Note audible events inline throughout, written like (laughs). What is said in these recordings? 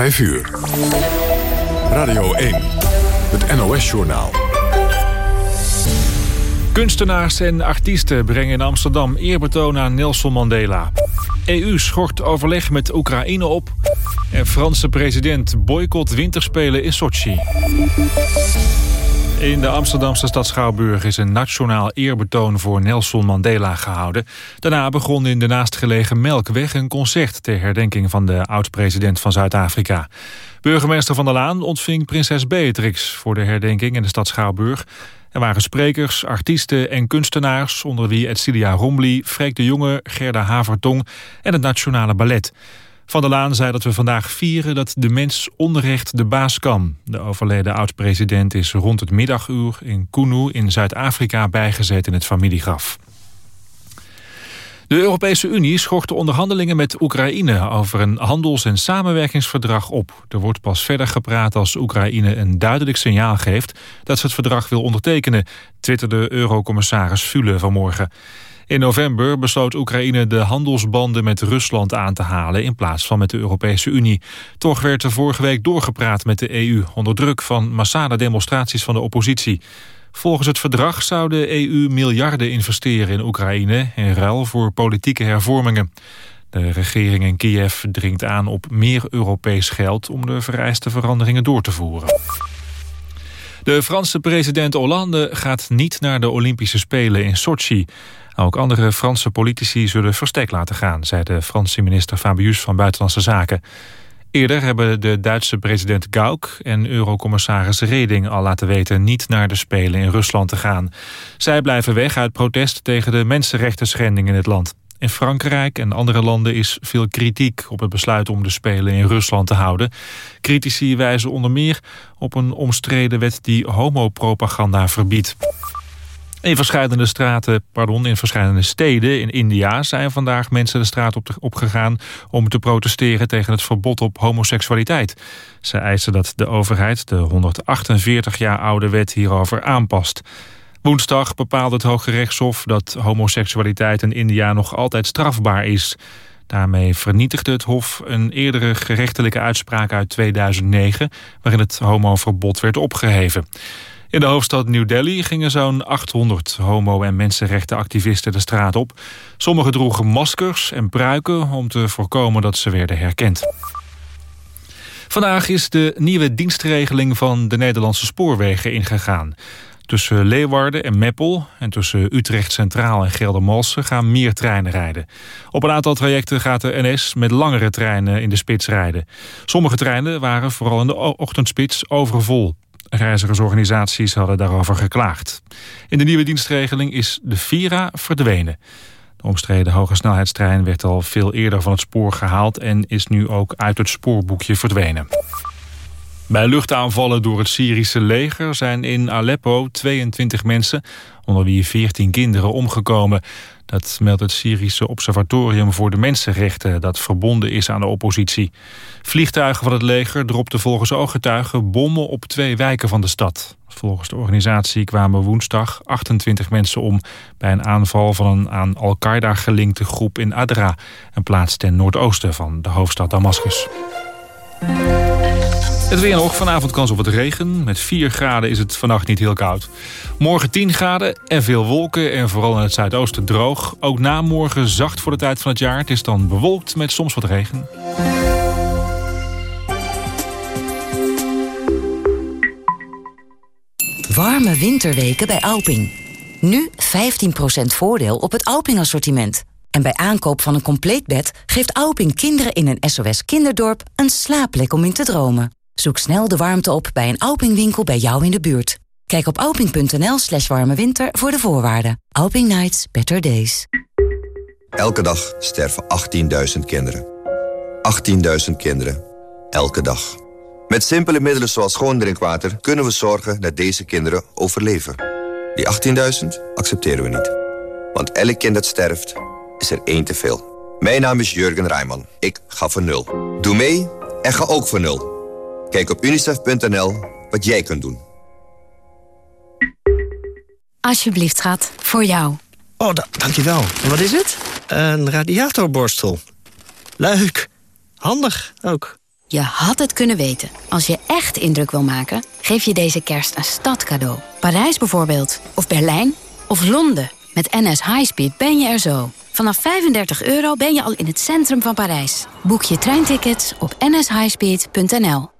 5 uur. Radio 1, het NOS-journaal. Kunstenaars en artiesten brengen in Amsterdam eerbetoon aan Nelson Mandela. EU schort overleg met Oekraïne op. En Franse president boycott winterspelen in Sochi. In de Amsterdamse stad Schouwburg is een nationaal eerbetoon voor Nelson Mandela gehouden. Daarna begon in de naastgelegen Melkweg een concert ter herdenking van de oud-president van Zuid-Afrika. Burgemeester Van der Laan ontving prinses Beatrix voor de herdenking in de stad Schouwburg. Er waren sprekers, artiesten en kunstenaars... onder wie Edcilia Rombly, Freek de Jonge, Gerda Havertong en het Nationale Ballet. Van der Laan zei dat we vandaag vieren dat de mens onrecht de baas kan. De overleden oud-president is rond het middaguur in Kunu in Zuid-Afrika bijgezet in het familiegraf. De Europese Unie schort de onderhandelingen met Oekraïne over een handels- en samenwerkingsverdrag op. Er wordt pas verder gepraat als Oekraïne een duidelijk signaal geeft dat ze het verdrag wil ondertekenen, twitterde Eurocommissaris Fule vanmorgen. In november besloot Oekraïne de handelsbanden met Rusland aan te halen in plaats van met de Europese Unie. Toch werd er vorige week doorgepraat met de EU onder druk van massale demonstraties van de oppositie. Volgens het verdrag zou de EU miljarden investeren in Oekraïne... in ruil voor politieke hervormingen. De regering in Kiev dringt aan op meer Europees geld... om de vereiste veranderingen door te voeren. De Franse president Hollande gaat niet naar de Olympische Spelen in Sochi. Ook andere Franse politici zullen verstek laten gaan... zei de Franse minister Fabius van Buitenlandse Zaken. Eerder hebben de Duitse president Gauck en eurocommissaris Reding al laten weten niet naar de Spelen in Rusland te gaan. Zij blijven weg uit protest tegen de mensenrechten schending in het land. In Frankrijk en andere landen is veel kritiek op het besluit om de Spelen in Rusland te houden. Critici wijzen onder meer op een omstreden wet die homopropaganda verbiedt. In verschillende straten, pardon, in verschillende steden in India zijn vandaag mensen de straat op, opgegaan om te protesteren tegen het verbod op homoseksualiteit. Ze eisen dat de overheid de 148 jaar oude wet hierover aanpast. Woensdag bepaalde het Hoge Rechtshof dat homoseksualiteit in India nog altijd strafbaar is. Daarmee vernietigde het Hof een eerdere gerechtelijke uitspraak uit 2009... waarin het homoverbod werd opgeheven. In de hoofdstad New Delhi gingen zo'n 800 homo- en mensenrechtenactivisten de straat op. Sommigen droegen maskers en pruiken om te voorkomen dat ze werden herkend. Vandaag is de nieuwe dienstregeling van de Nederlandse spoorwegen ingegaan. Tussen Leeuwarden en Meppel en tussen Utrecht Centraal en Geldermalsen gaan meer treinen rijden. Op een aantal trajecten gaat de NS met langere treinen in de spits rijden. Sommige treinen waren vooral in de ochtendspits overvol. Reizigersorganisaties hadden daarover geklaagd. In de nieuwe dienstregeling is de Vira verdwenen. De omstreden hoge snelheidstrein werd al veel eerder van het spoor gehaald... en is nu ook uit het spoorboekje verdwenen. Bij luchtaanvallen door het Syrische leger zijn in Aleppo 22 mensen, onder wie 14 kinderen, omgekomen. Dat meldt het Syrische Observatorium voor de Mensenrechten... dat verbonden is aan de oppositie. Vliegtuigen van het leger dropten volgens ooggetuigen... bommen op twee wijken van de stad. Volgens de organisatie kwamen woensdag 28 mensen om... bij een aanval van een aan Al-Qaeda gelinkte groep in Adra... een plaats ten noordoosten van de hoofdstad Damascus. Het weer nog, vanavond kans op wat regen. Met 4 graden is het vannacht niet heel koud. Morgen 10 graden en veel wolken en vooral in het zuidoosten droog. Ook na morgen zacht voor de tijd van het jaar. Het is dan bewolkt met soms wat regen. Warme winterweken bij Alping. Nu 15% voordeel op het Alping-assortiment. En bij aankoop van een compleet bed geeft Alping kinderen in een SOS kinderdorp een slaapplek om in te dromen. Zoek snel de warmte op bij een Alping-winkel bij jou in de buurt. Kijk op alping.nl slash voor de voorwaarden. Alping Nights, better days. Elke dag sterven 18.000 kinderen. 18.000 kinderen. Elke dag. Met simpele middelen zoals schoon drinkwater... kunnen we zorgen dat deze kinderen overleven. Die 18.000 accepteren we niet. Want elk kind dat sterft, is er één te veel. Mijn naam is Jurgen Rijman. Ik ga voor nul. Doe mee en ga ook voor nul. Kijk op unicef.nl wat jij kunt doen. Alsjeblieft, schat. Voor jou. Oh, dankjewel. En wat is het? Een radiatorborstel. Leuk. Handig ook. Je had het kunnen weten. Als je echt indruk wil maken, geef je deze kerst een stadcadeau. Parijs bijvoorbeeld. Of Berlijn. Of Londen. Met NS Highspeed ben je er zo. Vanaf 35 euro ben je al in het centrum van Parijs. Boek je treintickets op nshighspeed.nl.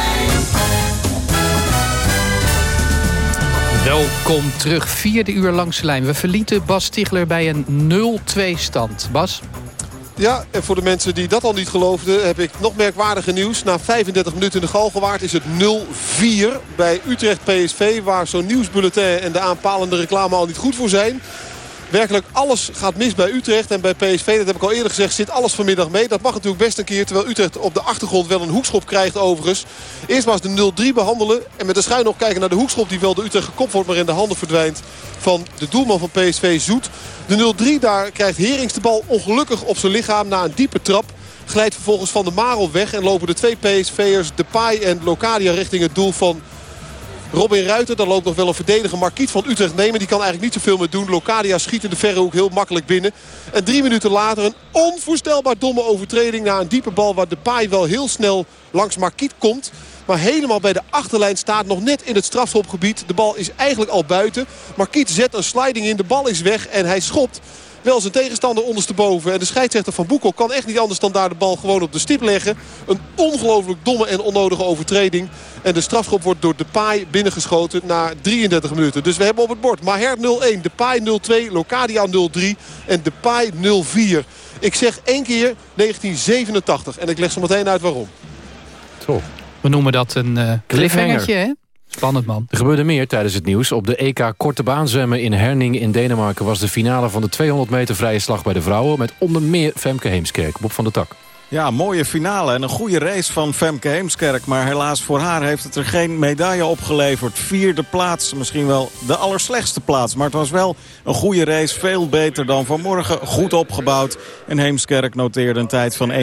Welkom terug, vierde uur langs de lijn. We verlieten Bas Stigler bij een 0-2 stand. Bas? Ja, en voor de mensen die dat al niet geloofden... heb ik nog merkwaardige nieuws. Na 35 minuten in de Galgenwaard is het 0-4 bij Utrecht PSV... waar zo'n nieuwsbulletin en de aanpalende reclame al niet goed voor zijn. Werkelijk alles gaat mis bij Utrecht. En bij PSV, dat heb ik al eerder gezegd, zit alles vanmiddag mee. Dat mag natuurlijk best een keer. Terwijl Utrecht op de achtergrond wel een hoekschop krijgt overigens. Eerst maar eens de 0-3 behandelen. En met de schuin nog kijken naar de hoekschop die wel de Utrecht gekopt wordt. Maar in de handen verdwijnt van de doelman van PSV Zoet. De 0-3 daar krijgt Herings de bal ongelukkig op zijn lichaam na een diepe trap. Glijdt vervolgens van de Marel weg. En lopen de twee PSV'ers, Depay en Locadia richting het doel van Robin Ruiter, dan loopt nog wel een verdediger Marquiet van Utrecht nemen. Die kan eigenlijk niet zoveel meer doen. Locadia schiet in de verre hoek heel makkelijk binnen. En drie minuten later een onvoorstelbaar domme overtreding. Na een diepe bal waar de paai wel heel snel langs Marquiet komt. Maar helemaal bij de achterlijn staat. Nog net in het strafschopgebied. De bal is eigenlijk al buiten. Marquiet zet een sliding in. De bal is weg en hij schopt wel zijn tegenstander ondersteboven. En de scheidsrechter van Boekel kan echt niet anders dan daar de bal gewoon op de stip leggen. Een ongelooflijk domme en onnodige overtreding. En de strafschop wordt door Depay binnengeschoten na 33 minuten. Dus we hebben op het bord Maher 0-1, Depay 0-2, Locadia 0-3 en Depay 0-4. Ik zeg één keer 1987 en ik leg zo meteen uit waarom. Zo. We noemen dat een uh, cliffhangertje, hè? Spannend, man. Er gebeurde meer tijdens het nieuws. Op de EK Korte Baan zwemmen in Herning in Denemarken... was de finale van de 200 meter vrije slag bij de vrouwen... met onder meer Femke Heemskerk. Bob van der Tak. Ja, mooie finale en een goede race van Femke Heemskerk. Maar helaas voor haar heeft het er geen medaille opgeleverd. Vierde plaats, misschien wel de allerslechtste plaats. Maar het was wel een goede race, veel beter dan vanmorgen. Goed opgebouwd. En Heemskerk noteerde een tijd van 1.54.30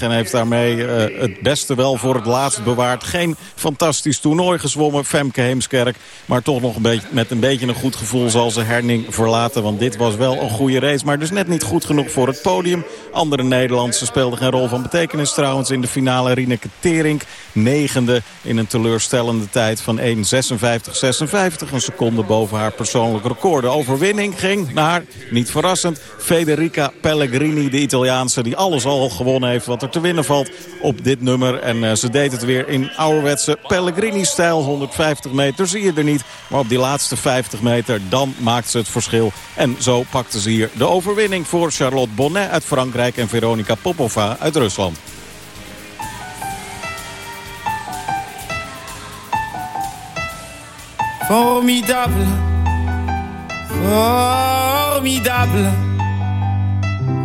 en heeft daarmee uh, het beste wel voor het laatst bewaard. Geen fantastisch toernooi gezwommen, Femke Heemskerk. Maar toch nog een beetje, met een beetje een goed gevoel zal ze Herning verlaten. Want dit was wel een goede race, maar dus net niet goed genoeg voor het podium. Andere Nederlanders ze speelde geen rol van betekenis trouwens in de finale. Rineke Tering, negende in een teleurstellende tijd van 1.56.56. Een seconde boven haar persoonlijk record. De overwinning ging naar, niet verrassend, Federica Pellegrini, de Italiaanse... die alles al gewonnen heeft wat er te winnen valt op dit nummer. En uh, ze deed het weer in ouderwetse Pellegrini-stijl. 150 meter zie je er niet. Maar op die laatste 50 meter, dan maakt ze het verschil. En zo pakte ze hier de overwinning voor Charlotte Bonnet uit Frankrijk... en Veronica Popova uit Rusland. Formidable, formidable.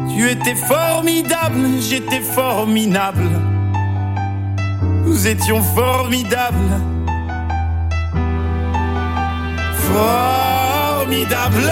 Tu étais formidable, j'étais formidable. Nous étions formidables. Formidable.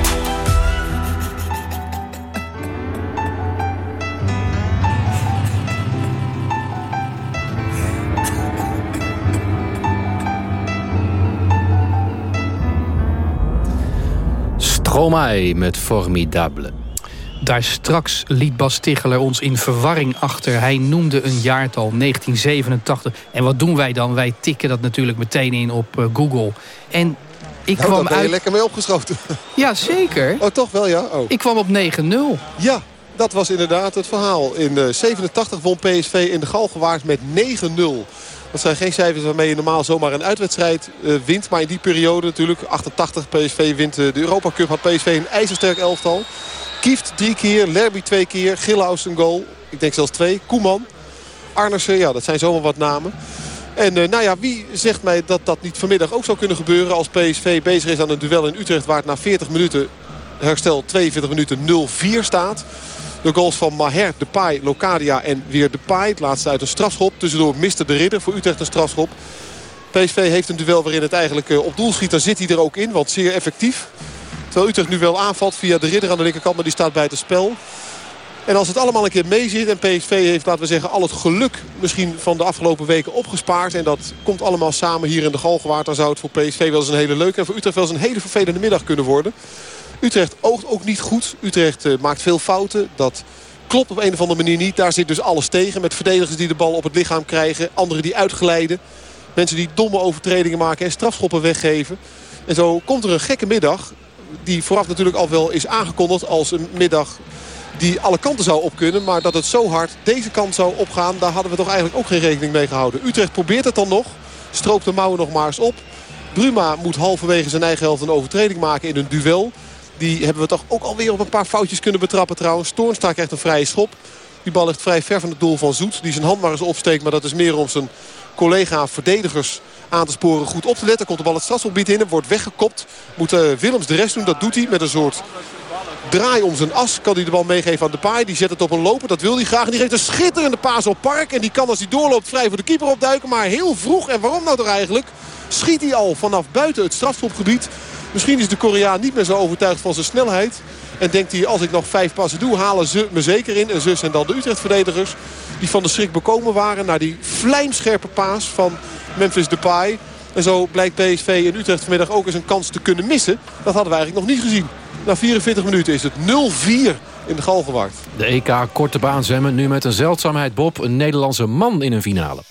Stromae met Formidable. Daar straks liet Bas Ticheler ons in verwarring achter. Hij noemde een jaartal, 1987. En wat doen wij dan? Wij tikken dat natuurlijk meteen in op uh, Google. En ik Nou, kwam daar ben je uit... lekker mee opgeschoten. Ja, zeker. (laughs) Oh, toch wel, ja? Oh. Ik kwam op 9-0. Ja, dat was inderdaad het verhaal. In de 87 won PSV in de Galgenwaard met 9-0. Dat zijn geen cijfers waarmee je normaal zomaar een uitwedstrijd eh, wint. Maar in die periode natuurlijk, 88 PSV wint eh, de Europa Cup. Had PSV een ijzersterk elftal. Kieft drie keer, Lerby twee keer, Gilhaus een goal. Ik denk zelfs twee. Koeman, Arnersen, ja dat zijn zomaar wat namen. En eh, nou ja, wie zegt mij dat dat niet vanmiddag ook zou kunnen gebeuren... als PSV bezig is aan een duel in Utrecht... waar het na 40 minuten, herstel 42 minuten 0-4 staat. De goals van Maher, Depay, Locadia en weer Depay. Het laatste uit een strafschop. Tussendoor miste de ridder voor Utrecht een strafschop. PSV heeft een duel waarin het eigenlijk eh, op doel schiet. Daar zit hij er ook in, want zeer effectief. Terwijl Utrecht nu wel aanvalt via de ridder aan de linkerkant. Maar die staat bij het spel. En als het allemaal een keer mee zit en PSV heeft, laten we zeggen, al het geluk misschien van de afgelopen weken opgespaard. En dat komt allemaal samen hier in de Galgenwaard. Dan zou het voor PSV wel eens een hele leuke en voor Utrecht wel eens een hele vervelende middag kunnen worden. Utrecht oogt ook niet goed. Utrecht eh, maakt veel fouten. Dat klopt op een of andere manier niet. Daar zit dus alles tegen. Met verdedigers die de bal op het lichaam krijgen. Anderen die uitglijden. Mensen die domme overtredingen maken en strafschoppen weggeven. En zo komt er een gekke middag. Die vooraf natuurlijk al wel is aangekondigd als een middag die alle kanten zou op kunnen. Maar dat het zo hard deze kant zou opgaan, daar hadden we toch eigenlijk ook geen rekening mee gehouden. Utrecht probeert het dan nog. Stroopt de mouwen nog maar eens op. Bruma moet halverwege zijn eigen helft een overtreding maken in een duel. Die hebben we toch ook alweer op een paar foutjes kunnen betrappen trouwens. Toornstra krijgt een vrije schop. Die bal ligt vrij ver van het doel van Zoet. Die zijn hand maar eens opsteekt. Maar dat is meer om zijn collega verdedigers aan te sporen goed op te letten. Komt de bal het strafschopgebied in. Wordt weggekopt. Moet uh, Willems de rest doen. Dat doet hij met een soort draai om zijn as. Kan hij de bal meegeven aan de paai. Die zet het op een loper. Dat wil hij graag. Die geeft een schitterende paas op Park. En die kan als hij doorloopt vrij voor de keeper opduiken. Maar heel vroeg. En waarom nou toch eigenlijk? Schiet hij al vanaf buiten het strafschopgebied. Misschien is de Koreaan niet meer zo overtuigd van zijn snelheid. En denkt hij, als ik nog vijf passen doe, halen ze me zeker in. En zo zijn dan de Utrecht-verdedigers die van de schrik bekomen waren... naar die vlijmscherpe paas van Memphis Depay. En zo blijkt PSV in Utrecht vanmiddag ook eens een kans te kunnen missen. Dat hadden we eigenlijk nog niet gezien. Na 44 minuten is het 0-4 in de Galgenwaard. De EK Korte Baan zwemmen nu met een zeldzaamheid Bob. Een Nederlandse man in een finale.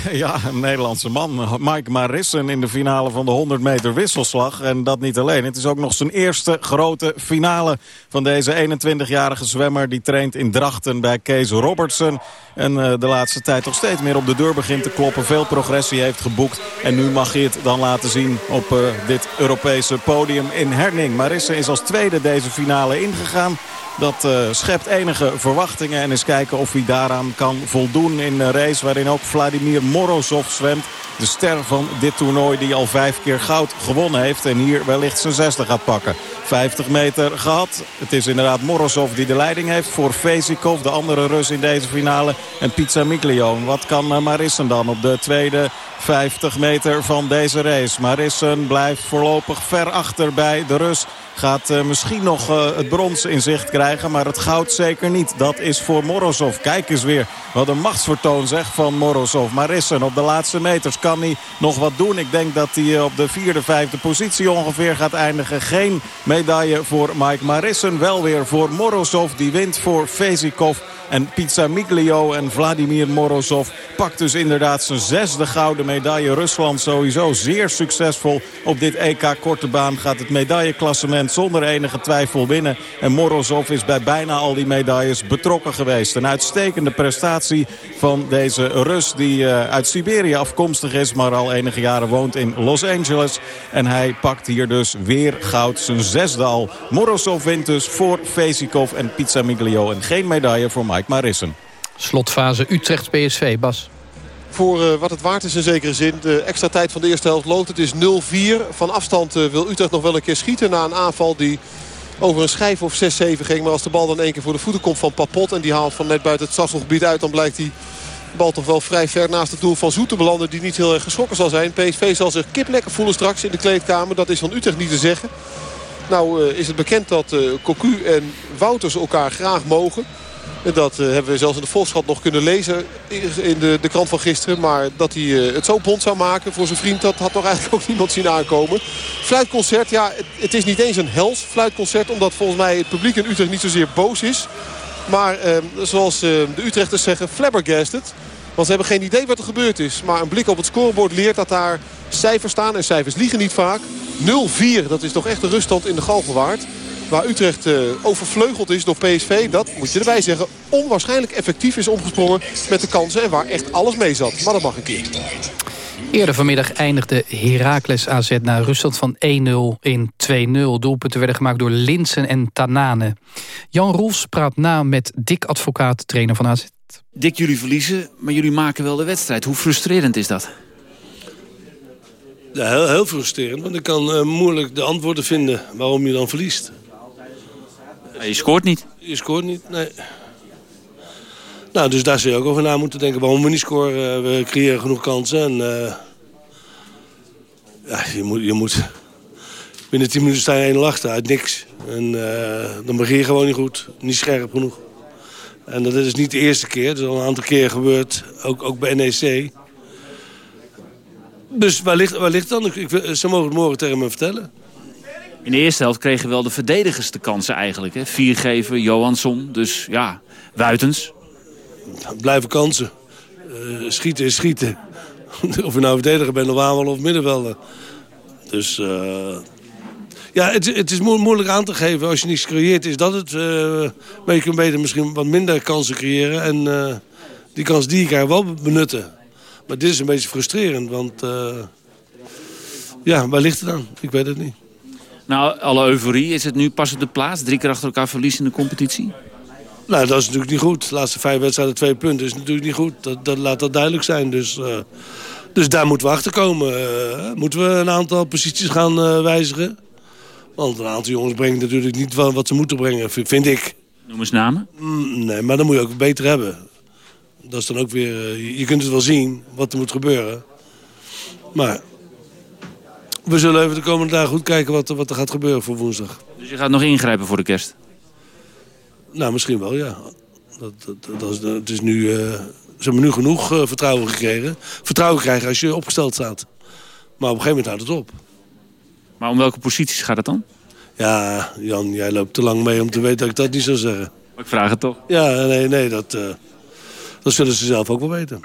(laughs) Ja, een Nederlandse man. Mike Marissen in de finale van de 100 meter wisselslag. En dat niet alleen. Het is ook nog zijn eerste grote finale van deze 21-jarige zwemmer. Die traint in Drachten bij Kees Robertson. En uh, de laatste tijd toch steeds meer op de deur begint te kloppen. Veel progressie heeft geboekt. En nu mag hij het dan laten zien op uh, dit Europese podium in Herning. Marissen is als tweede deze finale ingegaan. Dat uh, schept enige verwachtingen en eens kijken of hij daaraan kan voldoen in een race waarin ook Vladimir Morozov zwemt. De ster van dit toernooi die al vijf keer goud gewonnen heeft en hier wellicht zijn zesde gaat pakken. 50 meter gehad. Het is inderdaad Morozov die de leiding heeft voor Vezikov, de andere Rus in deze finale. En Pizza Miglion. Wat kan uh, Marissen dan op de tweede 50 meter van deze race? Marissen blijft voorlopig ver achter bij de Rus. Gaat uh, misschien nog uh, het brons in zicht krijgen. Maar het goud zeker niet. Dat is voor Morozov. Kijk eens weer wat een machtsvertoon zeg van Morozov. Marissen op de laatste meters kan hij nog wat doen. Ik denk dat hij op de vierde, vijfde positie ongeveer gaat eindigen. Geen medaille voor Mike Marissen. Wel weer voor Morozov. Die wint voor Vezikov. En Pizza Miglio en Vladimir Morozov pakt dus inderdaad zijn zesde gouden medaille. Rusland sowieso zeer succesvol op dit EK korte baan. Gaat het medailleklassement zonder enige twijfel winnen. En Morozov is bij bijna al die medailles betrokken geweest. Een uitstekende prestatie van deze Rus die uh, uit Siberië afkomstig is. Maar al enige jaren woont in Los Angeles. En hij pakt hier dus weer goud. Zijn zesde al. Morozov wint dus voor Vezikov en Pizza Miglio. En geen medaille voor Mike Marissen. Slotfase Utrecht-PSV, Bas. Voor uh, wat het waard is in zekere zin. De extra tijd van de eerste helft loopt. Het is 0-4. Van afstand uh, wil Utrecht nog wel een keer schieten. Na een aanval die over een schijf of 6-7 ging. Maar als de bal dan één keer voor de voeten komt van Papot. En die haalt van net buiten het strafgebied uit. Dan blijkt die bal toch wel vrij ver naast het doel van Zoete belanden. Die niet heel erg geschrokken zal zijn. PSV zal zich kip lekker voelen straks in de kleedkamer. Dat is van Utrecht niet te zeggen. Nou uh, is het bekend dat Cocu en Wouters elkaar graag mogen. Dat uh, hebben we zelfs in de Volkskrant nog kunnen lezen in de, de krant van gisteren. Maar dat hij uh, het zo bond zou maken voor zijn vriend, dat had toch eigenlijk ook (laughs) niemand zien aankomen. Fluitconcert, ja, het, het is niet eens een hels fluitconcert. Omdat volgens mij het publiek in Utrecht niet zozeer boos is. Maar uh, zoals de Utrechters zeggen, flabbergasted. Want ze hebben geen idee wat er gebeurd is. Maar een blik op het scorebord leert dat daar cijfers staan. En cijfers liegen niet vaak. 0-4, dat is toch echt de ruststand in de Galgenwaard. Waar Utrecht uh, overvleugeld is door PSV. Dat, moet je erbij zeggen, onwaarschijnlijk effectief is omgesprongen met de kansen. En waar echt alles mee zat. Maar dat mag een keer. Eerder vanmiddag eindigde Heracles AZ na ruststand van 1-0 in 2-0. Doelpunten werden gemaakt door Linsen en Tanane. Jan Rolfs praat na met Dick Advocaat, trainer van AZ. Dick, jullie verliezen, maar jullie maken wel de wedstrijd. Hoe frustrerend is dat? Ja, heel, heel frustrerend, want ik kan uh, moeilijk de antwoorden vinden waarom je dan verliest. Je scoort niet. Je scoort niet, nee. Nou, dus daar zou je ook over na moeten denken waarom we niet scoren. We creëren genoeg kansen en... Uh, ja, je moet, je moet... Binnen 10 minuten sta je 1 achter uit niks. En uh, dan begin je gewoon niet goed, niet scherp genoeg. En dat is niet de eerste keer, dat is al een aantal keer gebeurd, ook, ook bij NEC. Dus waar ligt, waar ligt dan? Ik, ze mogen het morgen tegen me vertellen. In de eerste helft kregen wel de verdedigers de kansen eigenlijk. Hè? Viergever, Johansson, dus ja, Wuitens. Blijven kansen. Uh, schieten is schieten. (laughs) of je nou verdediger bent of aanval of middenvelder. Dus uh, ja, het, het is mo moeilijk aan te geven. Als je niets creëert is dat het. Uh, maar je kunt beter misschien wat minder kansen creëren. En die kans die je wel benutten. Maar dit is een beetje frustrerend, want... ja, waar ligt het dan? Ik weet het niet. Nou, alle euforie, is het nu pas op de plaats? Drie keer achter elkaar verliezen in de competitie? Nou, dat is natuurlijk niet goed. De laatste vijf wedstrijden twee punten is natuurlijk niet goed. Dat, dat laat dat duidelijk zijn. Dus, uh, dus daar moeten we achter komen. Uh, moeten we een aantal posities gaan uh, wijzigen. Want een aantal jongens brengen natuurlijk niet wat ze moeten brengen, vind ik. Noem eens namen. Mm, nee, maar dan moet je ook beter hebben. Dat is dan ook weer... je kunt het wel zien, wat er moet gebeuren. Maar we zullen even de komende dagen goed kijken wat, wat er gaat gebeuren voor woensdag. Dus je gaat nog ingrijpen voor de kerst? Nou, misschien wel, ja. Dat, dat, dat is, het is nu, uh, ze hebben nu genoeg uh, vertrouwen gekregen. Vertrouwen krijgen als je opgesteld staat. Maar op een gegeven moment houdt het op. Maar om welke posities gaat het dan? Ja, Jan, jij loopt te lang mee om te weten dat ik dat niet zou zeggen. Maar ik vraag het toch? Ja, nee, nee, dat, uh, dat zullen ze zelf ook wel weten.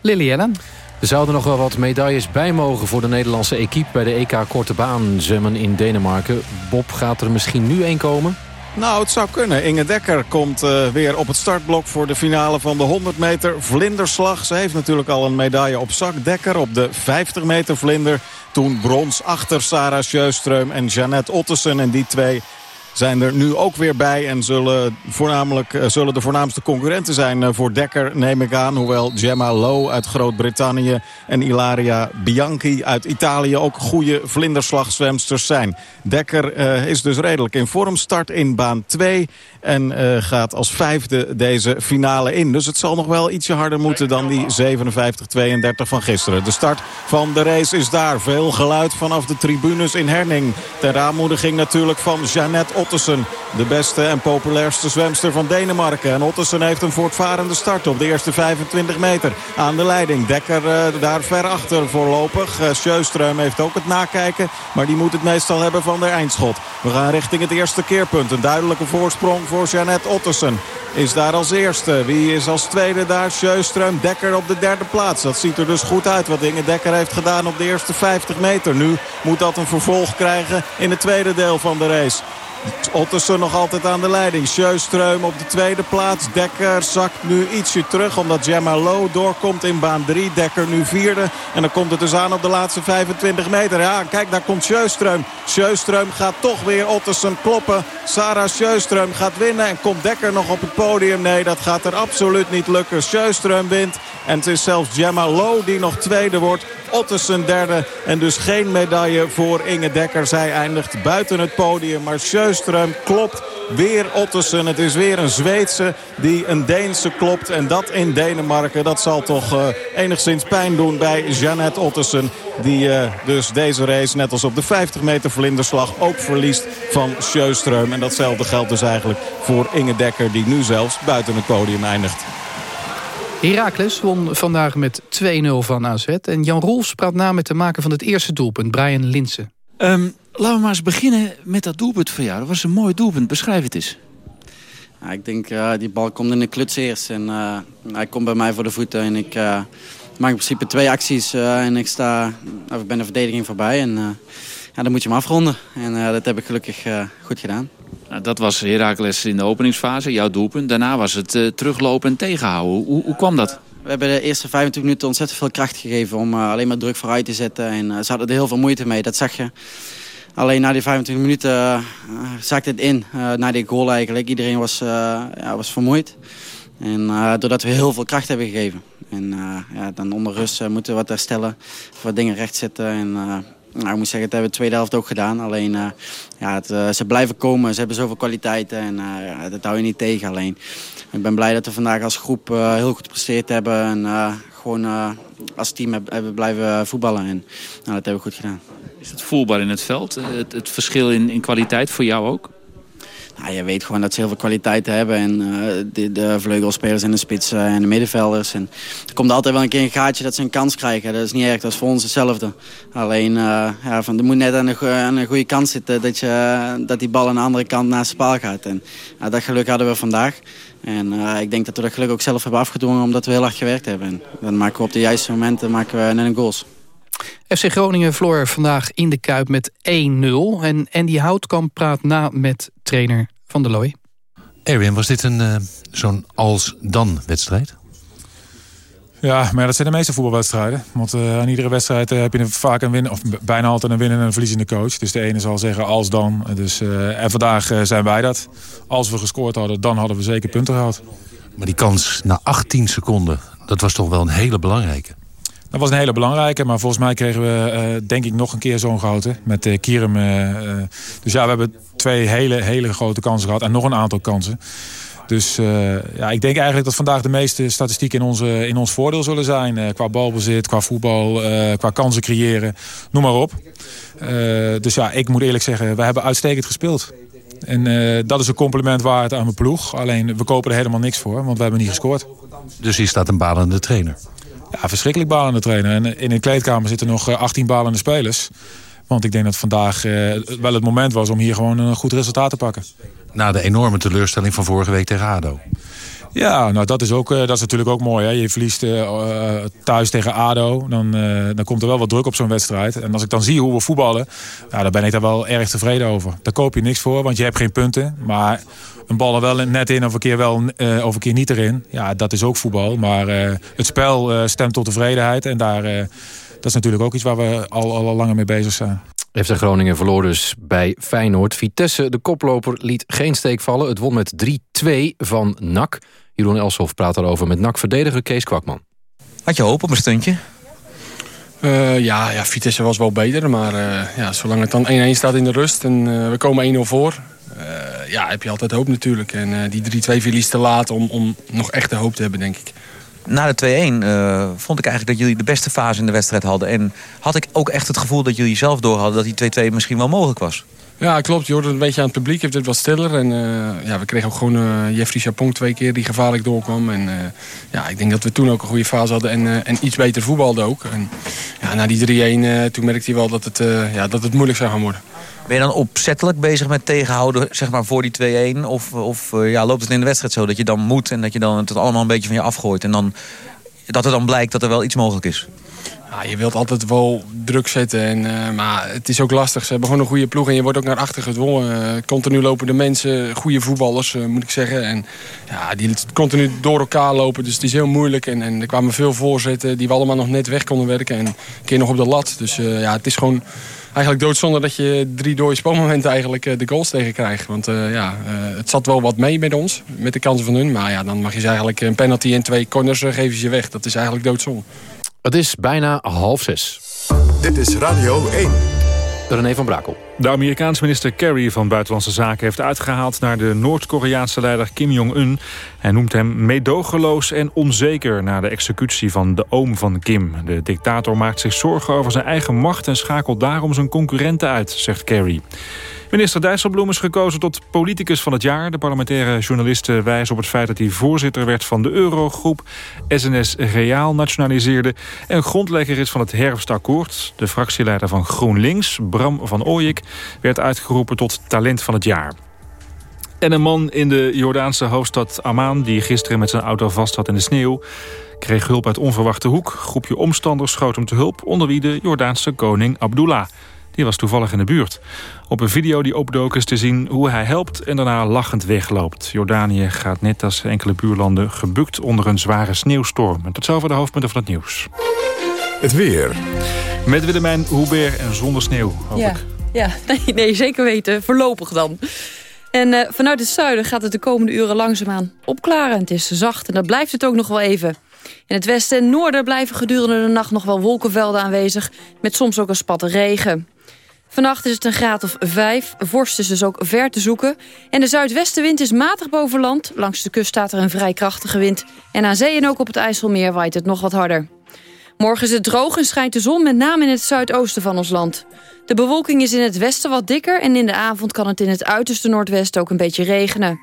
Lily Ellen. Er zouden nog wel wat medailles bij mogen voor de Nederlandse equipe... bij de EK Korte Baan zwemmen in Denemarken. Bob, gaat er misschien nu één komen? Nou, het zou kunnen. Inge Dekker komt uh, weer op het startblok voor de finale van de 100 meter vlinderslag. Ze heeft natuurlijk al een medaille op zak. Dekker op de 50 meter vlinder. Toen brons achter Sarah Sjöström en Jeannette Ottesen. En die twee zijn er nu ook weer bij. En zullen, voornamelijk, eh, zullen de voornaamste concurrenten zijn eh, voor Dekker, neem ik aan. Hoewel Gemma Lowe uit Groot-Brittannië en Ilaria Bianchi uit Italië... ook goede vlinderslagzwemsters zijn. Dekker uh, is dus redelijk in vorm. Start in baan 2 en uh, gaat als vijfde deze finale in. Dus het zal nog wel ietsje harder moeten dan die 57-32 van gisteren. De start van de race is daar. Veel geluid vanaf de tribunes in Herning. Ter aanmoediging natuurlijk van Jeannette Ottesen. De beste en populairste zwemster van Denemarken. En Ottesen heeft een voortvarende start op de eerste 25 meter. Aan de leiding. Dekker uh, daar ver achter voorlopig. Uh, heeft ook het nakijken. Maar die moet het meestal hebben van de eindschot. We gaan richting het eerste keerpunt. Een duidelijke voorsprong voor Jeannette Ottesen. Is daar als eerste. Wie is als tweede daar? Sjöström. Dekker op de derde plaats. Dat ziet er dus goed uit wat Inge Dekker heeft gedaan op de eerste 50 meter. Nu moet dat een vervolg krijgen in het tweede deel van de race. Ottersen nog altijd aan de leiding. Sjöström op de tweede plaats. Dekker zakt nu ietsje terug omdat Gemma Low doorkomt in baan 3. Dekker nu vierde. En dan komt het dus aan op de laatste 25 meter. Ja, kijk, daar komt Sjöström. Sjöström gaat toch weer Ottersen kloppen. Sarah Sjöström gaat winnen en komt Dekker nog op het podium. Nee, dat gaat er absoluut niet lukken. Sjöström wint. En het is zelfs Gemma Low die nog tweede wordt. Ottesen derde. En dus geen medaille voor Inge Dekker. Zij eindigt buiten het podium. Maar Sjöström klopt weer Ottesen. Het is weer een Zweedse die een Deense klopt. En dat in Denemarken. Dat zal toch uh, enigszins pijn doen bij Jeannette Ottesen. Die uh, dus deze race, net als op de 50 meter vlinderslag, ook verliest van Sjöström. En datzelfde geldt dus eigenlijk voor Inge Dekker. Die nu zelfs buiten het podium eindigt. Heracles won vandaag met 2-0 van AZ. En Jan Rolfs praat na met de maker van het eerste doelpunt, Brian Linsen. Um, laten we maar eens beginnen met dat doelpunt van jou. Dat was een mooi doelpunt. Beschrijf het eens. Ja, ik denk, uh, die bal komt in de kluts eerst. En uh, hij komt bij mij voor de voeten. En ik uh, maak in principe twee acties. en ik, sta, of ik ben de verdediging voorbij. En ja, dan moet je hem afronden. En dat heb ik gelukkig goed gedaan. Nou, dat was Heracles in de openingsfase, jouw doelpunt. Daarna was het teruglopen en tegenhouden. Hoe, hoe kwam dat? We hebben de eerste 25 minuten ontzettend veel kracht gegeven om uh, alleen maar druk vooruit te zetten. En uh, ze hadden er heel veel moeite mee, dat zag je. Alleen na die 25 minuten zakte het in, na die goal eigenlijk. Iedereen was, ja, was vermoeid. En doordat we heel veel kracht hebben gegeven. En ja, dan onder rust moeten we wat herstellen, wat dingen rechtzetten. En nou, ik moet zeggen, dat hebben we de tweede helft ook gedaan. Alleen, uh, ja, het, ze blijven komen. Ze hebben zoveel kwaliteiten en uh, dat hou je niet tegen. Alleen, ik ben blij dat we vandaag als groep heel goed gepresteerd hebben. En gewoon als team hebben blijven voetballen. En nou, dat hebben we goed gedaan. Is het voelbaar in het veld? Het, het verschil in, in kwaliteit voor jou ook? Nou, je weet gewoon dat ze heel veel kwaliteiten hebben. En uh, de, de, vleugelspelers en de spitsen en de middenvelders. En er komt altijd wel een keer een gaatje dat ze een kans krijgen. Dat is niet erg, dat is voor ons hetzelfde. Alleen, uh, ja, van, er moet net aan een, goede kant zitten dat, je, dat die bal aan de andere kant naast de paal gaat. En dat geluk hadden we vandaag. En ik denk dat we dat geluk ook zelf hebben afgedwongen omdat we heel hard gewerkt hebben. En dan maken we op de juiste momenten maken we net een goals. FC Groningen verloor vandaag in de Kuip met 1-0. En Andy Houtkamp praat na met trainer Van der Looy. Erwin, was dit een uh, zo'n als-dan wedstrijd? Ja, maar dat zijn de meeste voetbalwedstrijden. Want uh, aan iedere wedstrijd uh, heb je vaak een win, of bijna altijd een winnende en een verliezende coach. Dus de ene zal zeggen als dan. Dus, en vandaag zijn wij dat. Als we gescoord hadden, dan hadden we zeker punten gehad. Maar die kans na 18 seconden, dat was toch wel een hele belangrijke? Dat was een hele belangrijke, maar volgens mij kregen we uh, denk ik nog een keer zo'n grote met uh, Kierum. Uh, dus ja, we hebben twee hele, hele grote kansen gehad en nog een aantal kansen. Dus ja, ik denk eigenlijk dat vandaag de meeste statistieken in, onze, in ons voordeel zullen zijn. qua balbezit, qua voetbal, qua kansen creëren, noem maar op. dus ja, ik moet eerlijk zeggen, we hebben uitstekend gespeeld. En dat is een compliment waard aan mijn ploeg. Alleen we kopen er helemaal niks voor, want we hebben niet gescoord. Dus hier staat een balende trainer? Ja, verschrikkelijk balende trainer. En in de kleedkamer zitten nog 18 eh, balende spelers. Want ik denk dat vandaag uh, wel het moment was om hier gewoon een goed resultaat te pakken. Na de enorme teleurstelling van vorige week tegen ADO. Ja, nou dat is, ook, uh, dat is natuurlijk ook mooi. Hè? Je verliest uh, thuis tegen ADO. Dan, dan komt er wel wat druk op zo'n wedstrijd. En als ik dan zie hoe we voetballen, ja, dan ben ik daar wel erg tevreden over. Daar koop je niks voor, want je hebt geen punten. Maar een bal er wel net in of een keer wel of een keer niet erin. Ja, dat is ook voetbal. Maar het spel stemt tot tevredenheid. En daar, dat is natuurlijk ook iets waar we al, al langer mee bezig zijn. FC Groningen verloor dus bij Feyenoord. Vitesse, de koploper, liet geen steek vallen. Het won met 3-2 van NAC. Jeroen Elshoff praat daarover met NAC-verdediger Kees Kwakman. Had je hoop op een stuntje? Uh, ja, ja, Vitesse was wel beter. Maar uh, ja, zolang het dan 1-1 staat in de rust en uh, we komen 1-0 voor... ja, heb je altijd hoop natuurlijk. En die 3-2 verlies te laat om, om nog echt de hoop te hebben, denk ik. Na de 2-1 vond ik eigenlijk dat jullie de beste fase in de wedstrijd hadden. En had ik ook echt het gevoel dat jullie zelf door hadden... dat die 2-2 misschien wel mogelijk was. Ja, klopt. Je hoort het een beetje aan het publiek. Heeft het wat stiller. En uh, ja, we kregen ook gewoon uh, Jeffrey Chapong twee keer die gevaarlijk doorkwam. En ja, ik denk dat we toen ook een goede fase hadden. En, en iets beter voetbalden ook. En ja, na die 3-1 toen merkte hij wel dat het, ja, dat het moeilijk zou gaan worden. Ben je dan opzettelijk bezig met tegenhouden zeg maar, voor die 2-1? Of, of ja, loopt het in de wedstrijd zo dat je dan moet... en dat je dan het allemaal een beetje van je afgooit... en dan, dat er dan blijkt dat er wel iets mogelijk is? Ja, je wilt altijd wel druk zetten. En, uh, maar het is ook lastig. Ze hebben gewoon een goede ploeg. En je wordt ook naar achter gedwongen. Uh, continu lopen de mensen. Goede voetballers, moet ik zeggen. En ja, die continu door elkaar lopen. Dus het is heel moeilijk. En, en er kwamen veel voorzetten die we allemaal nog net weg konden werken. En een keer nog op de lat. Dus ja, het is gewoon eigenlijk doodzonde dat je drie dode spoolmomenten eigenlijk de goals tegen krijgt. Want ja, het zat wel wat mee met ons. Met de kansen van hun. Maar ja, dan mag je ze eigenlijk een penalty en twee corners geven ze je weg. Dat is eigenlijk doodzonde. Het is bijna half zes. Dit is Radio 1. René van Brakel. De Amerikaanse minister Kerry van Buitenlandse Zaken heeft uitgehaald naar de Noord-Koreaanse leider Kim Jong-un. Hij noemt hem meedogenloos en onzeker na de executie van de oom van Kim. De dictator maakt zich zorgen over zijn eigen macht en schakelt daarom zijn concurrenten uit, zegt Kerry. Minister Dijsselbloem is gekozen tot politicus van het jaar. De parlementaire journalisten wijzen op het feit dat hij voorzitter werd van de Eurogroep, SNS Reaal nationaliseerde en grondlegger is van het herfstakkoord. De fractieleider van GroenLinks, Bram van Ooyek, werd uitgeroepen tot talent van het jaar. En een man in de Jordaanse hoofdstad Amman... die gisteren met zijn auto vast zat in de sneeuw... kreeg hulp uit onverwachte hoek. groepje omstanders schoot hem te hulp... onder wie de Jordaanse koning Abdullah. Die was toevallig in de buurt. Op een video die opdook is te zien hoe hij helpt en daarna lachend wegloopt. Jordanië gaat net als enkele buurlanden gebukt onder een zware sneeuwstorm. En tot zover de hoofdpunten van het nieuws. Het weer. Met Willemijn Hubert en zonder sneeuw, hoop Ja, ik. Ja. (laughs) Nee, zeker weten. Voorlopig dan. En eh, vanuit het zuiden gaat het de komende uren langzaamaan opklaren. Het is zacht en dat blijft het ook nog wel even. In het westen en noorden blijven gedurende de nacht nog wel wolkenvelden aanwezig... met soms ook een spat regen. Vannacht is het een graad of 5. Vorst is dus ook ver te zoeken. En de zuidwestenwind is matig boven land. Langs de kust staat er een vrij krachtige wind. En aan zee en ook op het IJsselmeer waait het nog wat harder. Morgen is het droog en schijnt de zon met name in het zuidoosten van ons land. De bewolking is in het westen wat dikker... en in de avond kan het in het uiterste noordwesten ook een beetje regenen.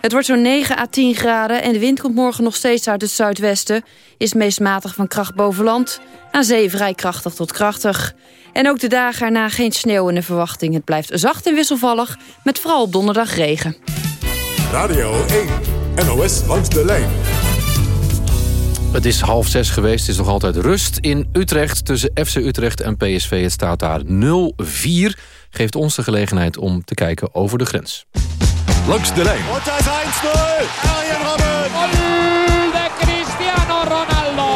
Het wordt zo'n 9 à 10 graden en de wind komt morgen nog steeds uit het zuidwesten. Is meest matig van kracht boven land. Aan zee vrij krachtig tot krachtig. En ook de dagen erna geen sneeuw in de verwachting. Het blijft zacht en wisselvallig, met vooral op donderdag regen. Radio 1. NOS langs de lijn. Het is half zes geweest, het is nog altijd rust in Utrecht... tussen FC Utrecht en PSV. Het staat daar 0-4. Geeft ons de gelegenheid om te kijken over de grens. Langs de lijn. Und das 1-0. Arjen Robben. Gol de Cristiano Ronaldo.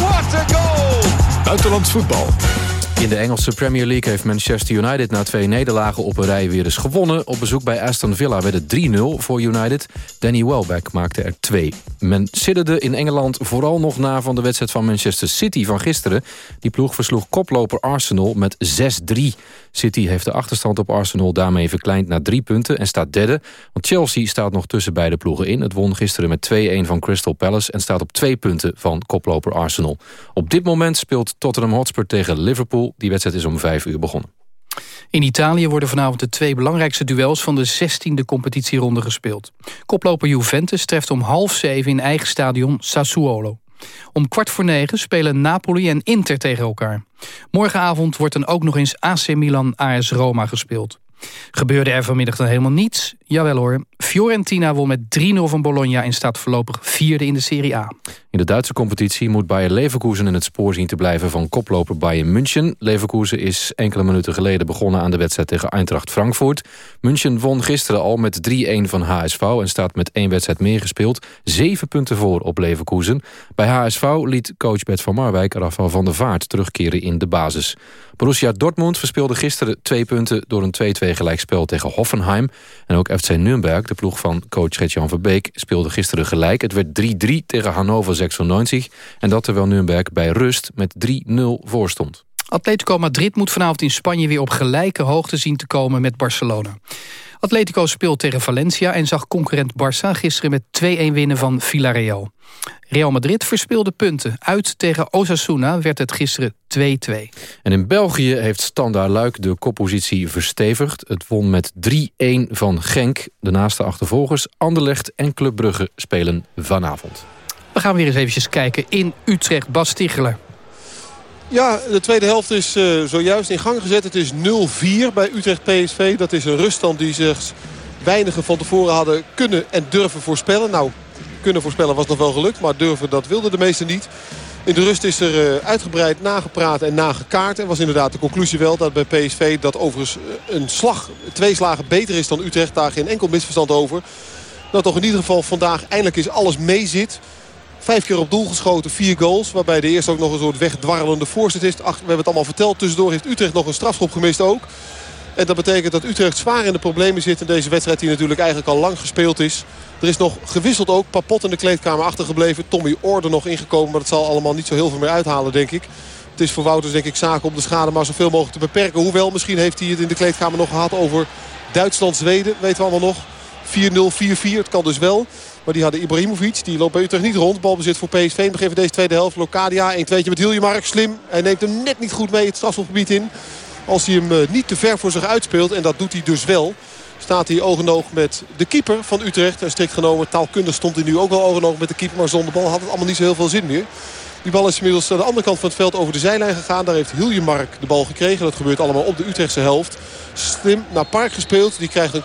What a goal. Buitenlands voetbal. In de Engelse Premier League heeft Manchester United na twee nederlagen op een rij weer eens gewonnen. Op bezoek bij Aston Villa werd het 3-0 voor United. Danny Welbeck maakte er twee. Men sidderde in Engeland vooral nog na van de wedstrijd van Manchester City van gisteren. Die ploeg versloeg koploper Arsenal met 6-3. City heeft de achterstand op Arsenal daarmee verkleind naar drie punten en staat derde. Want Chelsea staat nog tussen beide ploegen in. Het won gisteren met 2-1 van Crystal Palace en staat op twee punten van koploper Arsenal. Op dit moment speelt Tottenham Hotspur tegen Liverpool. Die wedstrijd is om vijf uur begonnen. In Italië worden vanavond de twee belangrijkste duels van de 16e competitieronde gespeeld. Koploper Juventus treft om half zeven in eigen stadion Sassuolo. Om kwart voor negen spelen Napoli en Inter tegen elkaar. Morgenavond wordt dan ook nog eens AC Milan AS Roma gespeeld. Gebeurde er vanmiddag dan helemaal niets? Jawel hoor. Fiorentina won met 3-0 van Bologna en staat voorlopig vierde in de Serie A. In de Duitse competitie moet Bayer Leverkusen in het spoor zien te blijven van koploper Bayern München. Leverkusen is enkele minuten geleden begonnen aan de wedstrijd tegen Eintracht Frankfurt. München won gisteren al met 3-1 van HSV en staat met één wedstrijd meer gespeeld. Zeven punten voor op Leverkusen. Bij HSV liet coach Bert van Marwijk Rafael van der Vaart terugkeren in de basis. Borussia Dortmund verspeelde gisteren twee punten door een 2-2 gelijkspel tegen Hoffenheim. En ook FC Nürnberg, de ploeg van coach Gert-Jan Verbeek, speelde gisteren gelijk. Het werd 3-3 tegen Hannover 96 en dat terwijl Nürnberg bij rust met 3-0 voor stond. Atletico Madrid moet vanavond in Spanje weer op gelijke hoogte zien te komen met Barcelona. Atletico speelt tegen Valencia en zag concurrent Barça gisteren met 2-1 winnen van Villarreal. Real Madrid verspeelde punten. Uit tegen Osasuna werd het gisteren 2-2. En in België heeft Standaard Luik de koppositie verstevigd. Het won met 3-1 van Genk. De naaste achtervolgers Anderlecht en Club Brugge spelen vanavond. We gaan weer eens eventjes kijken in Utrecht. Bas Ticheler. Ja, de tweede helft is eh, zojuist in gang gezet. Het is 0-4 bij Utrecht PSV. Dat is een ruststand die zich weinigen van tevoren hadden kunnen en durven voorspellen. Nou, kunnen voorspellen was nog wel gelukt, maar durven dat wilden de meesten niet. In de rust is er eh, uitgebreid nagepraat en nagekaart. En was inderdaad de conclusie wel dat bij PSV dat overigens eh, een slag, twee slagen beter is dan Utrecht. Daar geen enkel misverstand over. Dat toch in ieder geval vandaag eindelijk is alles mee zit. Vijf keer op doel geschoten, vier goals. Waarbij de eerste ook nog een soort wegdwarrelende voorzet is. We hebben het allemaal verteld. Tussendoor heeft Utrecht nog een strafschop gemist ook. En dat betekent dat Utrecht zwaar in de problemen zit in deze wedstrijd die natuurlijk eigenlijk al lang gespeeld is. Er is nog gewisseld ook. Papot in de kleedkamer achtergebleven. Tommy Orde nog ingekomen. Maar dat zal allemaal niet zo heel veel meer uithalen denk ik. Het is voor Wouters denk ik zaken om de schade maar zoveel mogelijk te beperken. Hoewel misschien heeft hij het in de kleedkamer nog gehad over Duitsland-Zweden. Weten we allemaal nog. 4-0, 4-4. Het kan dus wel. Maar die hadden Ibrahimovic. Die loopt bij Utrecht niet rond. Balbezit voor PSV. In begin van deze tweede helft. Locadia 1-2 met Hiljemark. Slim. Hij neemt hem net niet goed mee het strafschopgebied in. Als hij hem eh, niet te ver voor zich uitspeelt. En dat doet hij dus wel. Staat hij oog en met de keeper van Utrecht. En strikt genomen taalkundig stond hij nu ook wel oog en met de keeper. Maar zonder bal had het allemaal niet zo heel veel zin meer. Die bal is inmiddels aan de andere kant van het veld over de zijlijn gegaan. Daar heeft Hiljemark de bal gekregen. Dat gebeurt allemaal op de Utrechtse helft. Slim naar Park gespeeld. Die krijgt een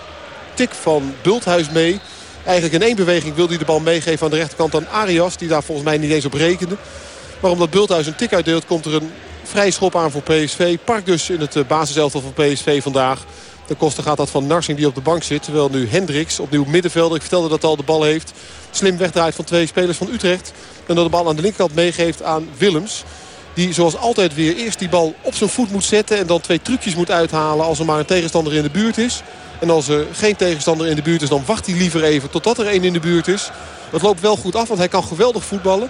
tik van Bulthuis mee. Eigenlijk in één beweging wil hij de bal meegeven aan de rechterkant aan Arias. Die daar volgens mij niet eens op rekende. Maar omdat Bulthuis een tik uitdeelt komt er een vrij schop aan voor PSV. Park dus in het eh, basiselftal van PSV vandaag. De kosten gaat dat van Narsing die op de bank zit. Terwijl nu Hendricks, opnieuw middenvelder. Ik vertelde dat al, de bal heeft. Slim wegdraait van twee spelers van Utrecht. En dat de bal aan de linkerkant meegeeft aan Willems. Die zoals altijd weer eerst die bal op zijn voet moet zetten. En dan twee trucjes moet uithalen als er maar een tegenstander in de buurt is. En als er geen tegenstander in de buurt is, dan wacht hij liever even totdat er één in de buurt is. Dat loopt wel goed af, want hij kan geweldig voetballen.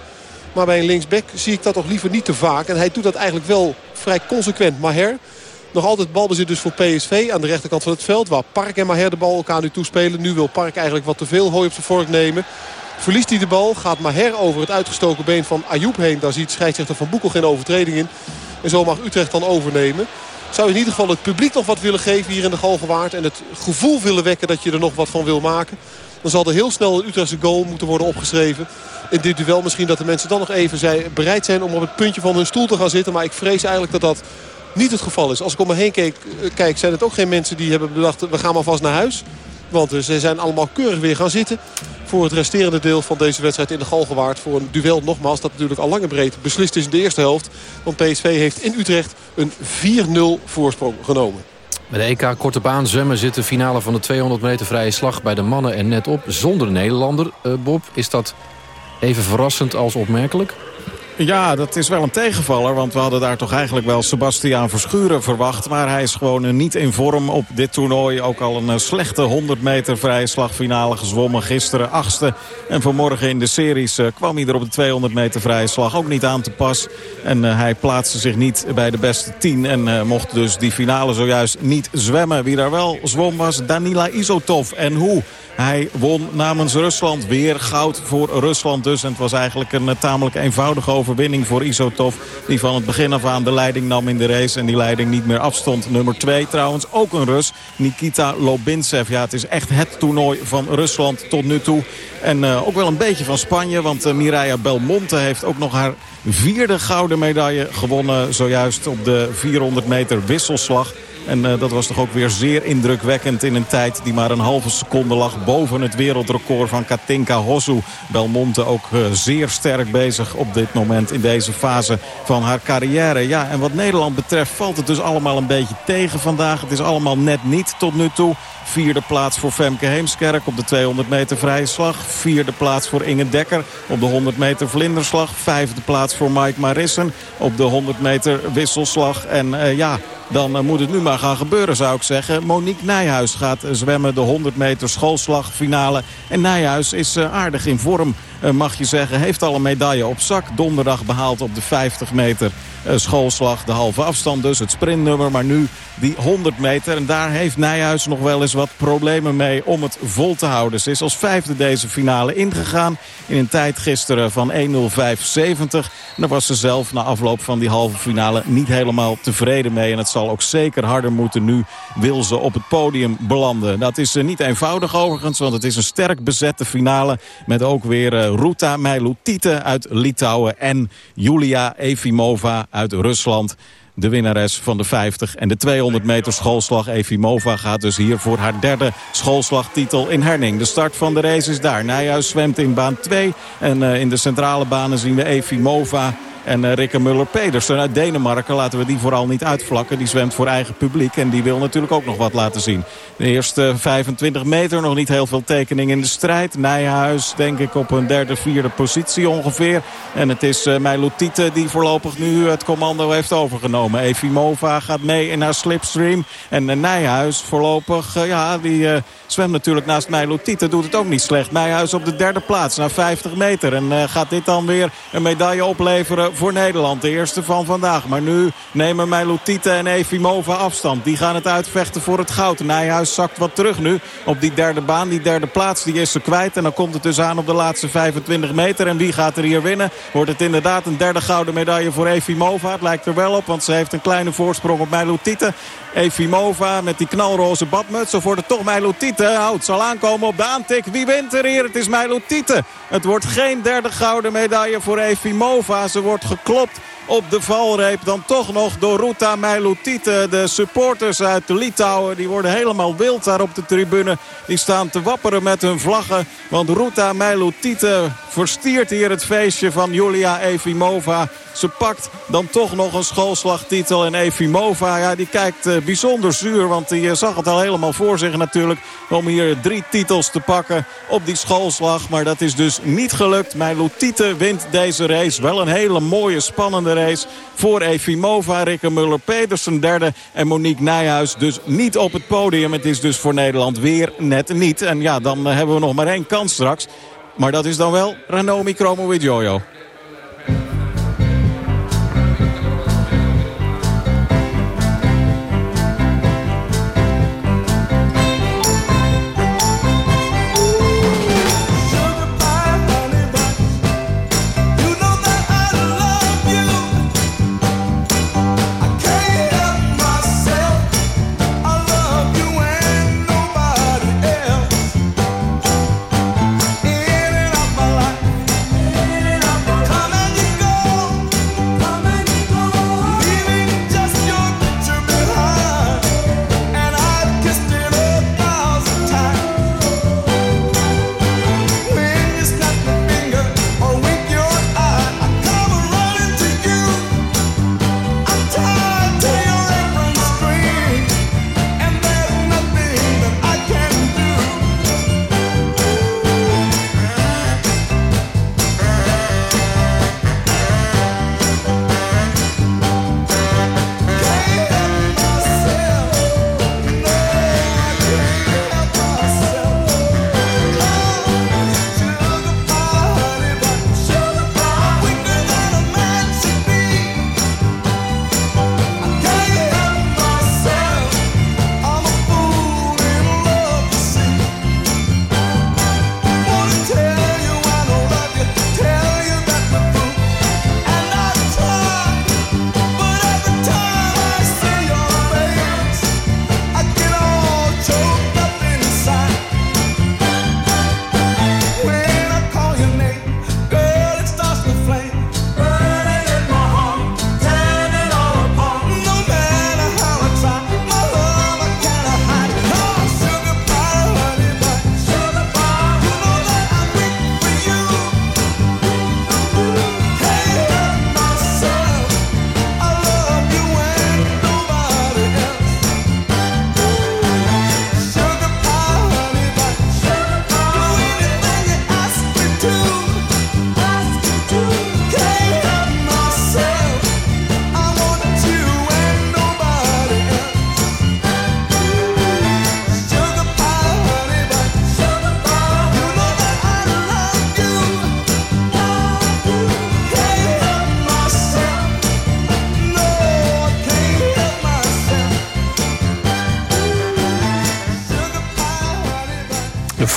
Maar bij een linksback zie ik dat toch liever niet te vaak. En hij doet dat eigenlijk wel vrij consequent. Maher, nog altijd balbezit dus voor PSV aan de rechterkant van het veld. Waar Park en Maher de bal elkaar nu toespelen. Nu wil Park eigenlijk wat te veel hooi op zijn vork nemen. Verliest hij de bal, gaat Maher over het uitgestoken been van Ayoub heen. Daar ziet scheidsrechter Van Boekel geen overtreding in. En zo mag Utrecht dan overnemen. Zou in ieder geval het publiek nog wat willen geven hier in de Galgenwaard. En het gevoel willen wekken dat je er nog wat van wil maken. Dan zal er heel snel een Utrechtse goal moeten worden opgeschreven. In dit duel misschien dat de mensen dan nog even bereid zijn om op het puntje van hun stoel te gaan zitten. Maar ik vrees eigenlijk dat dat niet het geval is. Als ik om me heen keek, eh, kijk, zijn het ook geen mensen die hebben bedacht... we gaan maar vast naar huis. Want eh, ze zijn allemaal keurig weer gaan zitten voor het resterende deel van deze wedstrijd in de Galgenwaard. Voor een duel nogmaals dat natuurlijk al lang en breed beslist is in de eerste helft. Want PSV heeft in Utrecht een 4-0 voorsprong genomen. Bij de EK Korte Baan zwemmen zit de finale van de 200 meter vrije slag bij de mannen en net op. Zonder Nederlander. Uh, Bob, is dat even verrassend als opmerkelijk? Ja, dat is wel een tegenvaller. Want we hadden daar toch eigenlijk wel Sebastiaan Verschuren verwacht. Maar hij is gewoon eh, niet in vorm op dit toernooi. Ook al een eh, slechte 100 meter vrije slagfinale gezwommen. Gisteren achtste. En vanmorgen in de series eh, kwam hij er op de 200 meter vrije slag ook niet aan te pas. En hij plaatste zich niet bij de beste 10. En mocht dus die finale zojuist niet zwemmen. Wie daar wel zwom was Danila Isotov. En hoe? Hij won namens Rusland. Weer goud voor Rusland dus. En het was eigenlijk een tamelijk eenvoudige overwinning voor Isotov. Die van het begin af aan de leiding nam in de race. En die leiding niet meer afstond. Nummer 2 trouwens ook een Rus. Nikita Lobintsev. Ja, het is echt het toernooi van Rusland tot nu toe. En uh, ook wel een beetje van Spanje. Want uh, Mireia Belmonte heeft ook nog haar vierde gouden medaille gewonnen. Zojuist op de 400 meter wisselslag. En uh, dat was toch ook weer zeer indrukwekkend in een tijd die maar een halve seconde lag boven het wereldrecord van Katinka Hosu. Belmonte ook uh, zeer sterk bezig op dit moment in deze fase van haar carrière. Ja, en wat Nederland betreft valt het dus allemaal een beetje tegen vandaag. Het is allemaal net niet tot nu toe. Vierde plaats voor Femke Heemskerk op de 200 meter vrije slag. Vierde plaats voor Inge Dekker op de 100 meter vlinderslag. Vijfde plaats voor Mike Marissen op de 100 meter wisselslag. En uh, ja, dan uh, moet het nu maar gaan gebeuren zou ik zeggen. Monique Nijhuis gaat zwemmen de 100 meter schoolslagfinale. En Nijhuis is uh, aardig in vorm. Uh, mag je zeggen, heeft al een medaille op zak. Donderdag behaald op de 50 meter uh, schoolslag. De halve afstand dus, het sprintnummer. Maar nu die 100 meter. En daar heeft Nijhuis nog wel eens wat problemen mee om het vol te houden. Ze is als vijfde deze finale ingegaan. In een tijd gisteren van 1.05.70. En daar was ze zelf na afloop van die halve finale niet helemaal tevreden mee. En het zal ook zeker harder moeten nu. Wil ze op het podium belanden. Dat is uh, niet eenvoudig overigens. Want het is een sterk bezette finale. Met ook weer Ruta Meilutite uit Litouwen. En Julia Efimova uit Rusland de winnares van de 50 en de 200 meter schoolslag. Efimova gaat dus hier voor haar derde schoolslagtitel in Herning. De start van de race is daar. Nijhuis zwemt in baan 2. En uh, in de centrale banen zien we Efimova En uh, Rikke Muller-Pedersen uit Denemarken, laten we die vooral niet uitvlakken. Die zwemt voor eigen publiek en die wil natuurlijk ook nog wat laten zien. De eerste 25 meter, nog niet heel veel tekening in de strijd. Nijhuis denk ik op een derde, vierde positie ongeveer. En het is uh, Meilutite die voorlopig nu het commando heeft overgenomen. Efimova gaat mee in haar slipstream. En uh, Nijhuis voorlopig, ja, die zwemt natuurlijk naast Meilutite. Doet het ook niet slecht. Nijhuis op de derde plaats na 50 meter. En gaat dit dan weer een medaille opleveren voor Nederland. De eerste van vandaag. Maar nu nemen Meilutite en Efimova afstand. Die gaan het uitvechten voor het goud. Nijhuis zakt wat terug nu op die derde baan. Die derde plaats die is ze kwijt. En dan komt het dus aan op de laatste 25 meter. En wie gaat er hier winnen? Wordt het inderdaad een derde gouden medaille voor Efimova? Het lijkt er wel op, want ze heeft een kleine voorsprong op Meilutite. Efimova met die knalroze badmuts. Of wordt het toch Meilutite? Hout zal aankomen op de aantik. Wie wint er hier? Het is Meilutite. Het wordt geen derde gouden medaille voor Efimova. Ze wordt geklopt op de valreep. Dan toch nog door Ruta Meilutite. De supporters uit Litouwen die worden helemaal wild daar op de tribune. Die staan te wapperen met hun vlaggen. Want Ruta Meilutite verstiert hier het feestje van Julia Efimova. Ze pakt dan toch nog een schoolslagtitel. En Efimova ja, die kijkt uh, bijzonder zuur. Want die uh, zag het al helemaal voor zich natuurlijk. Om hier drie titels te pakken op die schoolslag. Maar dat is dus niet gelukt. Meilutite wint deze race. Wel een hele mooie spannende race voor Efimova. Rikke Muller-Pedersen derde. En Monique Nijhuis dus niet op het podium. Het is dus voor Nederland weer net niet. En ja, dan uh, hebben we nog maar één kans straks. Maar dat is dan wel Ranomi Kromowidjojo.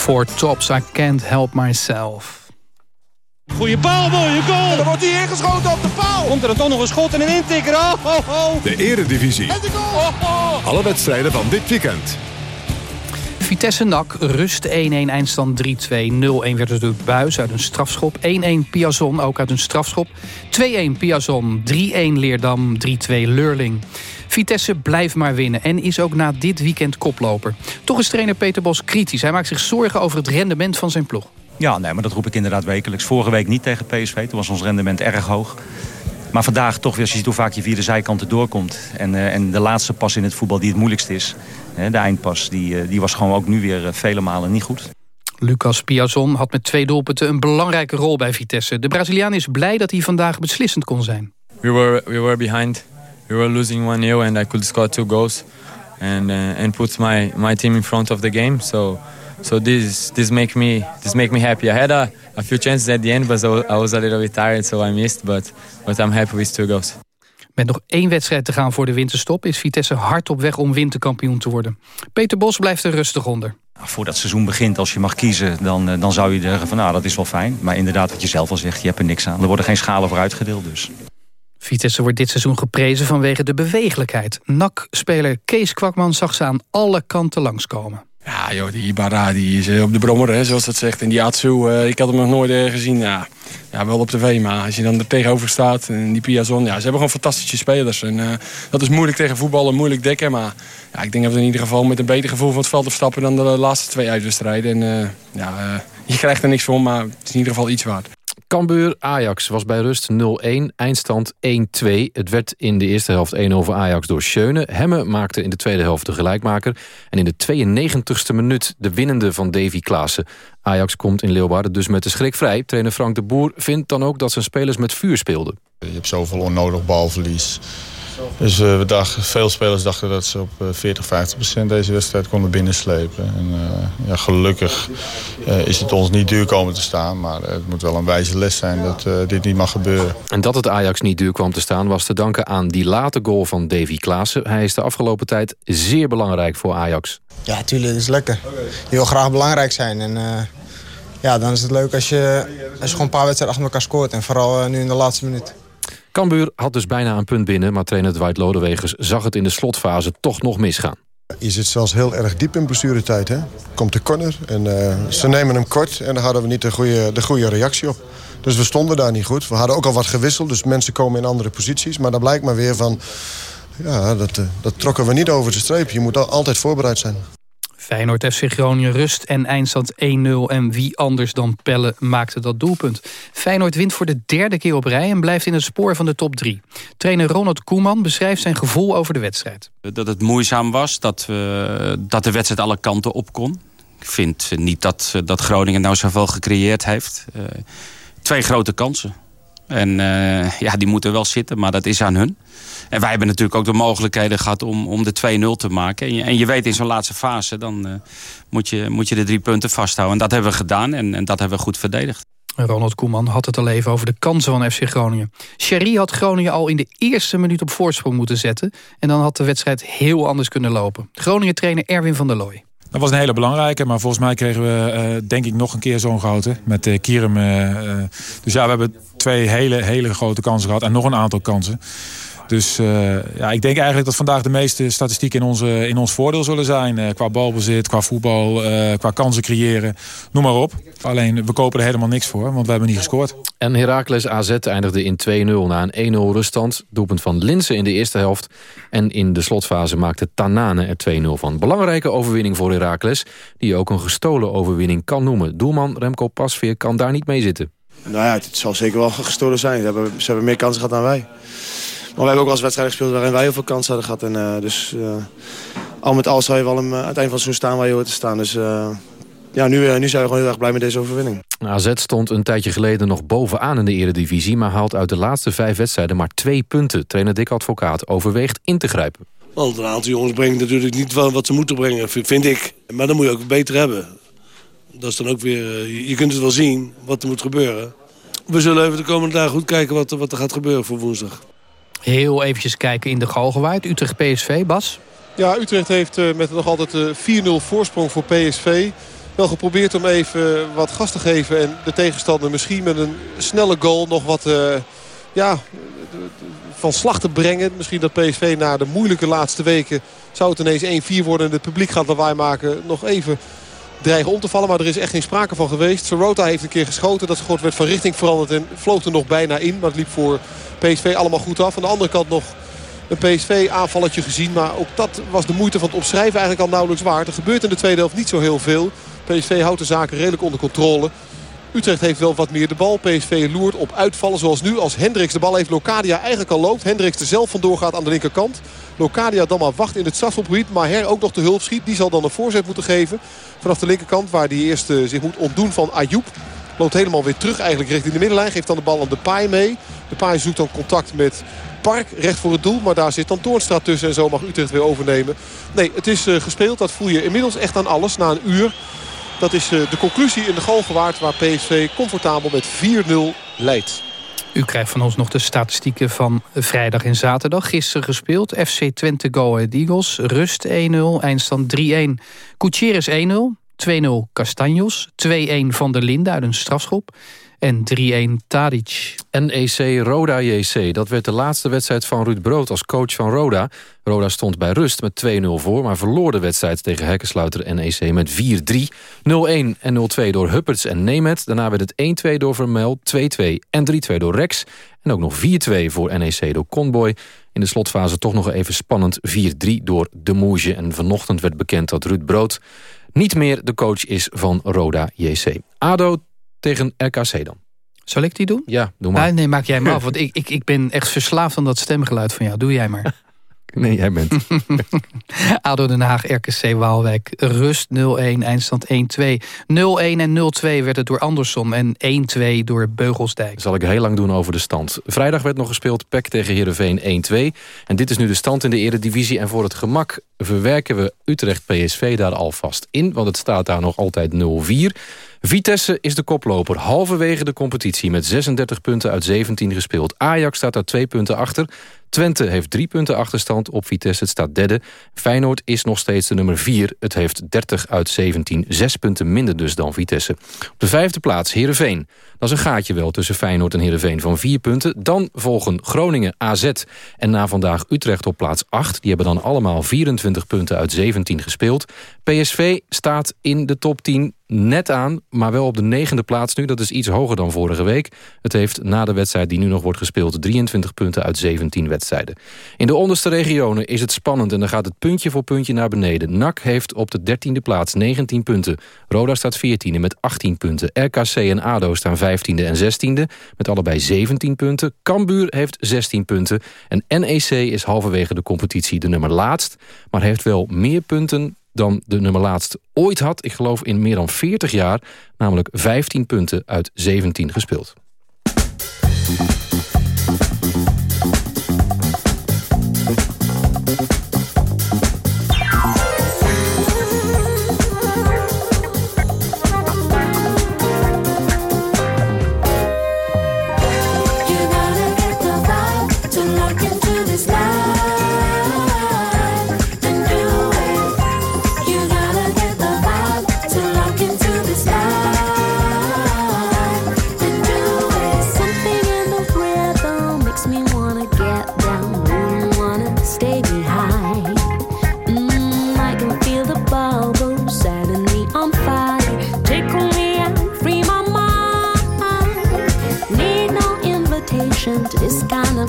Four Tops, I Can't Help Myself. Goeie paal, mooie goal. En dan wordt hij ingeschoten op de paal. Komt er dan toch nog een schot en een intikker. Oh, oh, oh. De eredivisie. En de goal. Oh, oh. Alle wedstrijden van dit weekend. Vitesse NAC, rust 1-1, eindstand 3-2. 0-1 werd het door Buis uit een strafschop. 1-1 Piazon, ook uit een strafschop. 2-1 Piazon, 3-1 Leerdam, 3-2 Leurling. Vitesse blijft maar winnen en is ook na dit weekend koploper. Toch is trainer Peter Bos kritisch. Hij maakt zich zorgen over het rendement van zijn ploeg. Ja, nee, maar dat roep ik inderdaad wekelijks. Vorige week niet tegen PSV, toen was ons rendement erg hoog. Maar vandaag toch weer, als je ziet hoe vaak je via de zijkanten doorkomt. En, uh, en de laatste pas in het voetbal die het moeilijkste is. Hè, de eindpas, die, uh, die was gewoon ook nu weer uh, vele malen niet goed. Lucas Piazon had met twee doelpunten een belangrijke rol bij Vitesse. De Braziliaan is blij dat hij vandaag beslissend kon zijn. We were, we were behind. We were losing 1-0 and I could score two goals. And, uh, and put my, my team in front of the game. So, so this, this, make me, this make me happy. I had a, a few chances at the end, but I was a little bit tired, so I missed. But, but I'm happy with two goals. Met nog één wedstrijd te gaan voor de winterstop... is Vitesse hard op weg om winterkampioen te worden. Peter Bos blijft er rustig onder. Nou, voordat het seizoen begint, als je mag kiezen... Dan, dan zou je zeggen van nou, dat is wel fijn. Maar inderdaad, wat je zelf al zegt, je hebt er niks aan. Er worden geen schalen voor uitgedeeld dus. Vitesse wordt dit seizoen geprezen vanwege de bewegelijkheid. NAC-speler Kees Kwakman zag ze aan alle kanten langskomen. Ja, joh, die Ibarra die is op de brommer, hè, zoals dat zegt. En die Atsu, uh, ik had hem nog nooit uh, gezien. Ja, ja, wel op tv, maar als je dan er tegenover staat... en die Piazon, ja, ze hebben gewoon fantastische spelers. En dat is moeilijk tegen voetballen, moeilijk dekken. Maar ja, ik denk dat we in ieder geval met een beter gevoel van het veld stappen... dan de laatste twee uitwedstrijden. En ja, je krijgt er niks voor, maar het is in ieder geval iets waard. Cambuur Ajax was bij rust 0-1, eindstand 1-2. Het werd in de eerste helft 1-0 voor Ajax door Schöne. Hemme maakte in de tweede helft de gelijkmaker. En in de 92e minuut de winnende van Davy Klaassen. Ajax komt in Leeuwarden dus met de schrik vrij. Trainer Frank de Boer vindt dan ook dat zijn spelers met vuur speelden. Je hebt zoveel onnodig balverlies. Dus uh, we dachten, veel spelers dachten dat ze op 40, 50 procent deze wedstrijd konden binnenslepen. En, uh, ja, gelukkig uh, is het ons niet duur komen te staan. Maar het moet wel een wijze les zijn dat dit niet mag gebeuren. En dat het Ajax niet duur kwam te staan was te danken aan die late goal van Davy Klaassen. Hij is de afgelopen tijd zeer belangrijk voor Ajax. Ja, tuurlijk, dat is lekker. Je wil graag belangrijk zijn. En, ja, dan is het leuk als je, als je gewoon een paar wedstrijden achter elkaar scoort. En vooral nu in de laatste minuut. Cambuur had dus bijna een punt binnen... maar trainer Dwight Lodewegers zag het in de slotfase toch nog misgaan. Je zit zelfs heel erg diep in blessuretijd. Hè? Komt de corner en uh, ze nemen hem kort... en daar hadden we niet de goede, de goede reactie op. Dus we stonden daar niet goed. We hadden ook al wat gewisseld, dus mensen komen in andere posities. Maar dan blijkt maar weer van... ja, dat, uh, dat trokken we niet over de streep. Je moet altijd voorbereid zijn. Feyenoord FC Groningen rust en eindstand 1-0. En wie anders dan Pelle maakte dat doelpunt. Feyenoord wint voor de derde keer op rij en blijft in het spoor van de top 3. Trainer Ronald Koeman beschrijft zijn gevoel over de wedstrijd. Dat het moeizaam was, dat, dat de wedstrijd alle kanten op kon. Ik vind niet dat, dat Groningen nou zoveel gecreëerd heeft. Uh, twee grote kansen. En uh, ja, die moeten wel zitten, maar dat is aan hun. En wij hebben natuurlijk ook de mogelijkheden gehad om, om de 2-0 te maken. En je, en je weet in zo'n laatste fase, dan uh, moet, je, moet je de drie punten vasthouden. En dat hebben we gedaan en, en dat hebben we goed verdedigd. Ronald Koeman had het al even over de kansen van FC Groningen. Sherry had Groningen al in de eerste minuut op voorsprong moeten zetten. En dan had de wedstrijd heel anders kunnen lopen. Groningen-trainer Erwin van der Looy. Dat was een hele belangrijke, maar volgens mij kregen we uh, denk ik nog een keer zo'n grote. Met uh, Kierum. Uh, dus ja, we hebben twee hele, hele grote kansen gehad en nog een aantal kansen. Dus uh, ja, ik denk eigenlijk dat vandaag de meeste statistieken in, onze, in ons voordeel zullen zijn. Uh, qua balbezit, qua voetbal, uh, qua kansen creëren. Noem maar op. Alleen we kopen er helemaal niks voor, want we hebben niet gescoord. En Heracles AZ eindigde in 2-0 na een 1-0 ruststand. Doelpunt van Linsen in de eerste helft. En in de slotfase maakte Tanane er 2-0 van. Belangrijke overwinning voor Heracles. Die je ook een gestolen overwinning kan noemen. Doelman Remco Pasveer kan daar niet mee zitten. Nou ja, het zal zeker wel gestolen zijn. Ze hebben, ze hebben meer kansen gehad dan wij. Maar we hebben ook wel eens wedstrijden gespeeld waarin wij heel veel kansen hadden gehad. En, uh, dus uh, al met al zou je wel hem, uh, aan het eind van het seizoen staan waar je hoort te staan. Dus ja, nu, nu zijn we gewoon heel erg blij met deze overwinning. AZ stond een tijdje geleden nog bovenaan in de eredivisie... maar haalt uit de laatste vijf wedstrijden maar twee punten. Trainer Dick Advocaat overweegt in te grijpen. Want een aantal jongens brengen natuurlijk niet wat ze moeten brengen, vind ik. Maar dan moet je ook beter hebben. Dat is dan ook weer, je kunt het wel zien wat er moet gebeuren. We zullen even de komende dagen goed kijken wat, wat er gaat gebeuren voor woensdag. Heel eventjes kijken in de Galgenwaard. Utrecht PSV, Bas? Ja, Utrecht heeft uh, met nog altijd uh, 4-0 voorsprong voor PSV... wel geprobeerd om even wat gas te geven... en de tegenstander misschien met een snelle goal nog wat ja, van slag te brengen. Misschien dat PSV na de moeilijke laatste weken... zou het ineens 1-4 worden en het publiek gaat lawaai maken. Nog even dreigen om te vallen. Maar er is echt geen sprake van geweest. Sorota heeft een keer geschoten. Dat schot werd van richting veranderd en vloog er nog bijna in. Maar het liep voor PSV allemaal goed af. Aan de andere kant nog een PSV-aanvalletje gezien. Maar ook dat was de moeite van het opschrijven eigenlijk al nauwelijks waard. Er gebeurt in de tweede helft niet zo heel veel. PSV houdt de zaken redelijk onder controle. Utrecht heeft wel wat meer de bal. PSV loert op uitvallen zoals nu. Als Hendricks de bal heeft, Locadia eigenlijk al loopt. Hendricks er zelf vandoor gaat aan de linkerkant. Locadia dan maar wacht in het strafschopgebied. Maar Her ook nog de hulp schiet. Die zal dan een voorzet moeten geven. Vanaf de linkerkant waar hij eerst uh, zich moet ontdoen van Ayoub. Loopt helemaal weer terug eigenlijk richting de middenlijn. Geeft dan de bal aan de paai mee. De paai zoekt dan contact met Park recht voor het doel. Maar daar zit dan Toornstra tussen. En zo mag Utrecht weer overnemen. Nee, het is uh, gespeeld. Dat voel je inmiddels echt aan alles. Na een uur. Dat is uh, de conclusie in de Galgenwaard. Waar PSV comfortabel met 4-0 leidt. U krijgt van ons nog de statistieken van vrijdag en zaterdag. Gisteren gespeeld. FC Twente Go Ahead Eagles. Rust 1-0. Eindstand 3-1. Coutieres 1-0. 2-0 Castanjos. 2-1 Van der Linde uit een strafschop. En 3-1 Tadic. NEC Roda JC. Dat werd de laatste wedstrijd van Ruud Brood als coach van Roda. Roda stond bij rust met 2-0 voor... maar verloor de wedstrijd tegen Hekkensluiter NEC met 4-3. 0-1 en 0-2 door Hupperts en Nemet. Daarna werd het 1-2 door Vermel, 2-2 en 3-2 door Rex. En ook nog 4-2 voor NEC door Conboy. In de slotfase toch nog even spannend 4-3 door De Moege. En vanochtend werd bekend dat Ruud Brood niet meer de coach is van Roda JC. ADO tegen RKC dan. Zal ik die doen? Ja, doe maar. Ah, nee, maak jij maar (laughs) af. Want ik, ik, ik ben echt verslaafd aan dat stemgeluid van jou. Doe jij maar. Nee, jij bent. (laughs) ADO Den Haag, RKC Waalwijk. Rust 0-1, eindstand 1-2. 0-1 en 0-2 werd het door Andersson en 1-2 door Beugelsdijk. Zal ik heel lang doen over de stand. Vrijdag werd nog gespeeld PEC tegen Heerenveen 1-2. En dit is nu de stand in de eredivisie. En voor het gemak verwerken we Utrecht PSV daar alvast in. Want het staat daar nog altijd 0-4. Vitesse is de koploper, halverwege de competitie... met 36 punten uit 17 gespeeld. Ajax staat daar twee punten achter. Twente heeft drie punten achterstand op Vitesse, het staat derde. Feyenoord is nog steeds de nummer vier. Het heeft 30 uit 17, zes punten minder dus dan Vitesse. Op de vijfde plaats Heerenveen. Dat is een gaatje wel tussen Feyenoord en Heerenveen van vier punten. Dan volgen Groningen, AZ en na vandaag Utrecht op plaats 8. Die hebben dan allemaal 24 punten uit 17 gespeeld. PSV staat in de top 10 net aan, maar wel op de negende plaats nu. Dat is iets hoger dan vorige week. Het heeft na de wedstrijd die nu nog wordt gespeeld... 23 punten uit 17 wedstrijden. In de onderste regionen is het spannend... en dan gaat het puntje voor puntje naar beneden. NAC heeft op de dertiende plaats 19 punten. Roda staat 14e met 18 punten. RKC en ADO staan 15e en 16e met allebei 17 punten. Cambuur heeft 16 punten. En NEC is halverwege de competitie de nummer laatst... maar heeft wel meer punten dan de nummer laatst ooit had. Ik geloof in meer dan 40 jaar, namelijk 15 punten uit 17 gespeeld.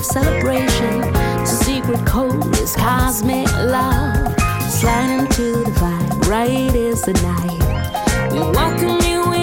Celebration. Secret code is cosmic love. Slide into the vibe, right is the night. We welcome you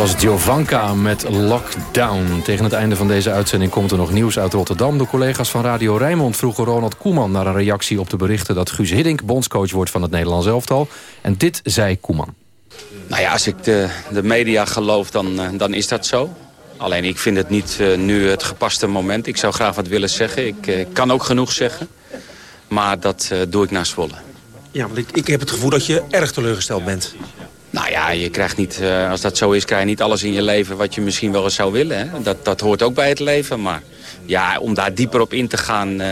Dat was Jovanka met Lockdown. Tegen het einde van deze uitzending komt er nog nieuws uit Rotterdam. De collega's van Radio Rijnmond vroegen Ronald Koeman... naar een reactie op de berichten dat Guus Hiddink bondscoach wordt van het Nederlands elftal. En dit zei Koeman. Nou ja, als ik de, de media geloof, dan, eh, dan is dat zo. Alleen ik vind het niet uh, nu het gepaste moment. Ik zou graag wat willen zeggen. Ik uh, kan ook genoeg zeggen. Maar dat uh, doe ik naar Zwolle. Ja, want ik, ik heb het gevoel dat je erg teleurgesteld bent. Nou ja, je krijgt niet, uh, als dat zo is, krijg je niet alles in je leven wat je misschien wel eens zou willen. Hè? Dat, dat hoort ook bij het leven. Maar ja, om daar dieper op in te gaan, uh,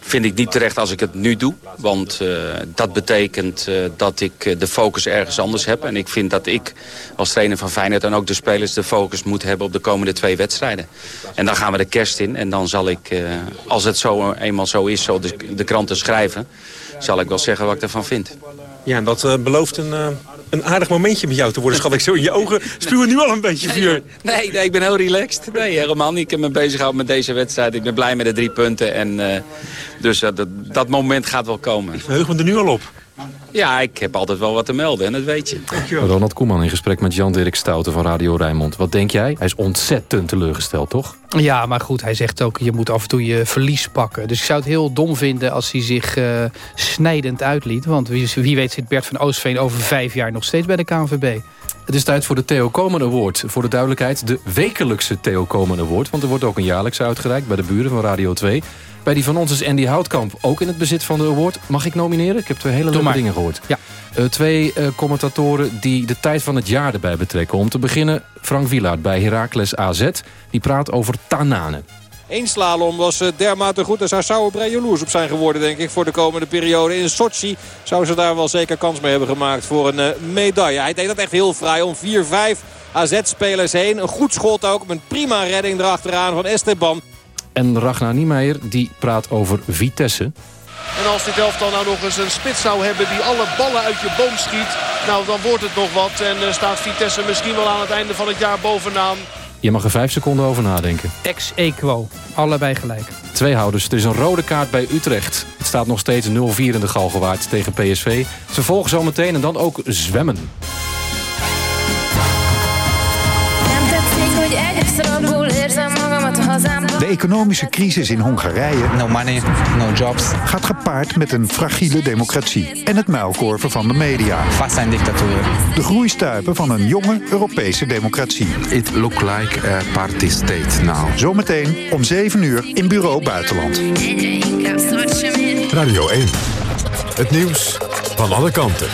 vind ik niet terecht als ik het nu doe. Want uh, dat betekent dat ik de focus ergens anders heb. En ik vind dat ik als trainer van Feyenoord en ook de spelers de focus moet hebben op de komende twee wedstrijden. En dan gaan we de kerst in. En dan zal ik, als het zo eenmaal zo is, zo de, de kranten schrijven, zal ik wel zeggen wat ik ervan vind. Ja, en dat belooft een een aardig momentje met jou te worden, schat ik zo in je ogen. Spuwen nu al een beetje vuur. Nee, nee, ik ben heel relaxed. Nee, helemaal niet. Ik heb me bezig gehouden met deze wedstrijd. Ik ben blij met de drie punten. En, uh, dus uh, dat, dat moment gaat wel komen. Ik verheug me er nu al op. Ja, ik heb altijd wel wat te melden en dat weet je. Ronald Koeman in gesprek met Jan-Dirk Stouten van Radio Rijnmond. Wat denk jij? Hij is ontzettend teleurgesteld, toch? Ja, maar goed, hij zegt ook, je moet af en toe je verlies pakken. Dus ik zou het heel dom vinden als hij zich uh, snijdend uitliet. Want wie, wie weet zit Bert van Oostveen over vijf jaar nog steeds bij de KNVB. Het is tijd voor de Theo Komen Award. Voor de duidelijkheid, de wekelijkse Theo Komen Award. Want er wordt ook een jaarlijks uitgereikt bij de buren van Radio 2. Bij die van ons is Andy Houtkamp ook in het bezit van de award. Mag ik nomineren? Ik heb twee hele leuke dingen gehoord. Ja. Uh, twee uh, commentatoren die de tijd van het jaar erbij betrekken. Om te beginnen Frank Wielaert bij Heracles AZ. Die praat over Tananen. Eén slalom was dermate goed. Daar zou Sauer jaloers op zijn geworden, denk ik, voor de komende periode. In Sochi zou ze daar wel zeker kans mee hebben gemaakt voor een uh, medaille. Hij deed dat echt heel vrij om 4-5 AZ-spelers heen. Een goed schot ook, met een prima redding erachteraan van Esteban. En Ragnar Niemeyer die praat over Vitesse. En als dit elftal nou nog eens een spits zou hebben die alle ballen uit je boom schiet... nou, dan wordt het nog wat. En uh, staat Vitesse misschien wel aan het einde van het jaar bovenaan. Je mag er vijf seconden over nadenken. Ex equo. Allebei gelijk. Twee houders. Er is een rode kaart bij Utrecht. Het staat nog steeds 0-4 in de Galgenwaard tegen PSV. Ze volgen zo meteen en dan ook zwemmen. De economische crisis in Hongarije no money, no jobs. gaat gepaard met een fragiele democratie en het muilkorven van de media. Vast een dictatuur. De groeistuipen van een jonge Europese democratie. It look like a party state now. Zometeen om 7 uur in Bureau Buitenland. Radio 1. Het nieuws van alle kanten.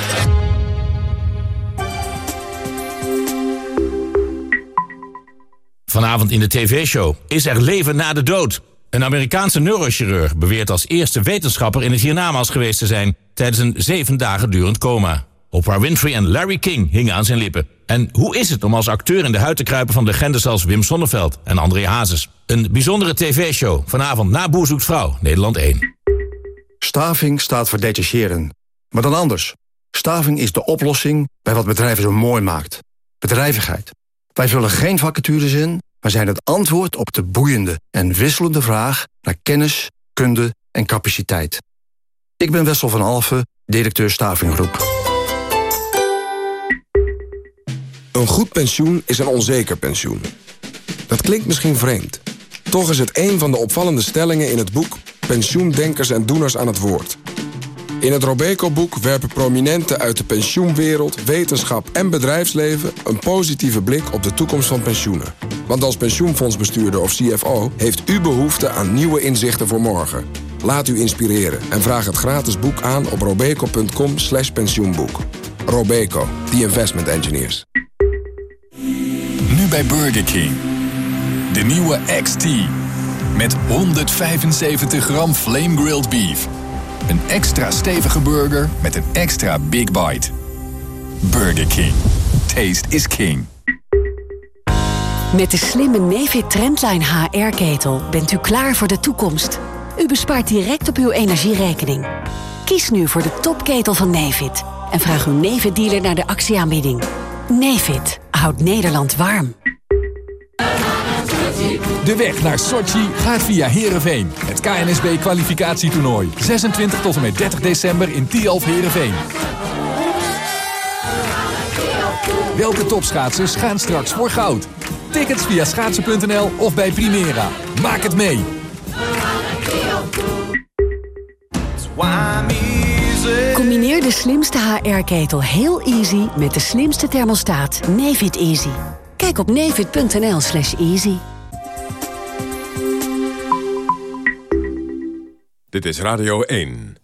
Vanavond in de tv-show Is er leven na de dood? Een Amerikaanse neurochirurg beweert als eerste wetenschapper in het hiernamaals geweest te zijn... tijdens een zeven dagen durend coma. Oprah Winfrey en Larry King hingen aan zijn lippen. En hoe is het om als acteur in de huid te kruipen van legendes als Wim Sonneveld en André Hazes? Een bijzondere tv-show vanavond na Boer zoekt vrouw, Nederland 1. Staving staat voor detacheren. Maar dan anders. Staving is de oplossing bij wat bedrijven zo mooi maakt. Bedrijvigheid. Wij vullen geen vacatures in, maar zijn het antwoord op de boeiende en wisselende vraag naar kennis, kunde en capaciteit. Ik ben Wessel van Alfen, directeur Stavinggroep. Een goed pensioen is een onzeker pensioen. Dat klinkt misschien vreemd. Toch is het een van de opvallende stellingen in het boek... Pensioendenkers en Doeners aan het Woord. In het Robeco-boek werpen prominenten uit de pensioenwereld, wetenschap en bedrijfsleven een positieve blik op de toekomst van pensioenen. Want als pensioenfondsbestuurder of CFO heeft u behoefte aan nieuwe inzichten voor morgen. Laat u inspireren en vraag het gratis boek aan op robeco.com pensioenboek. Robeco, the investment engineers. Nu bij Burger King. De nieuwe XT. Met 175 gram flame grilled beef. Een extra stevige burger met een extra big bite. Burger King. Taste is king. Met de slimme Nefit Trendline HR-ketel bent u klaar voor de toekomst. U bespaart direct op uw energierekening. Kies nu voor de topketel van Nefit. En vraag uw Nefit-dealer naar de actieaanbieding. Nefit houdt Nederland warm. De weg naar Sochi gaat via Heerenveen. Het KNSB-kwalificatietoernooi. 26 tot en met 30 december in Tialf Heerenveen. Welke topschaatsers gaan straks voor goud? Tickets via schaatsen.nl of bij Primera. Maak het mee! Combineer de slimste HR-ketel heel easy met de slimste thermostaat Nefit Easy. Kijk op nefit.nl slash easy. Dit is Radio 1.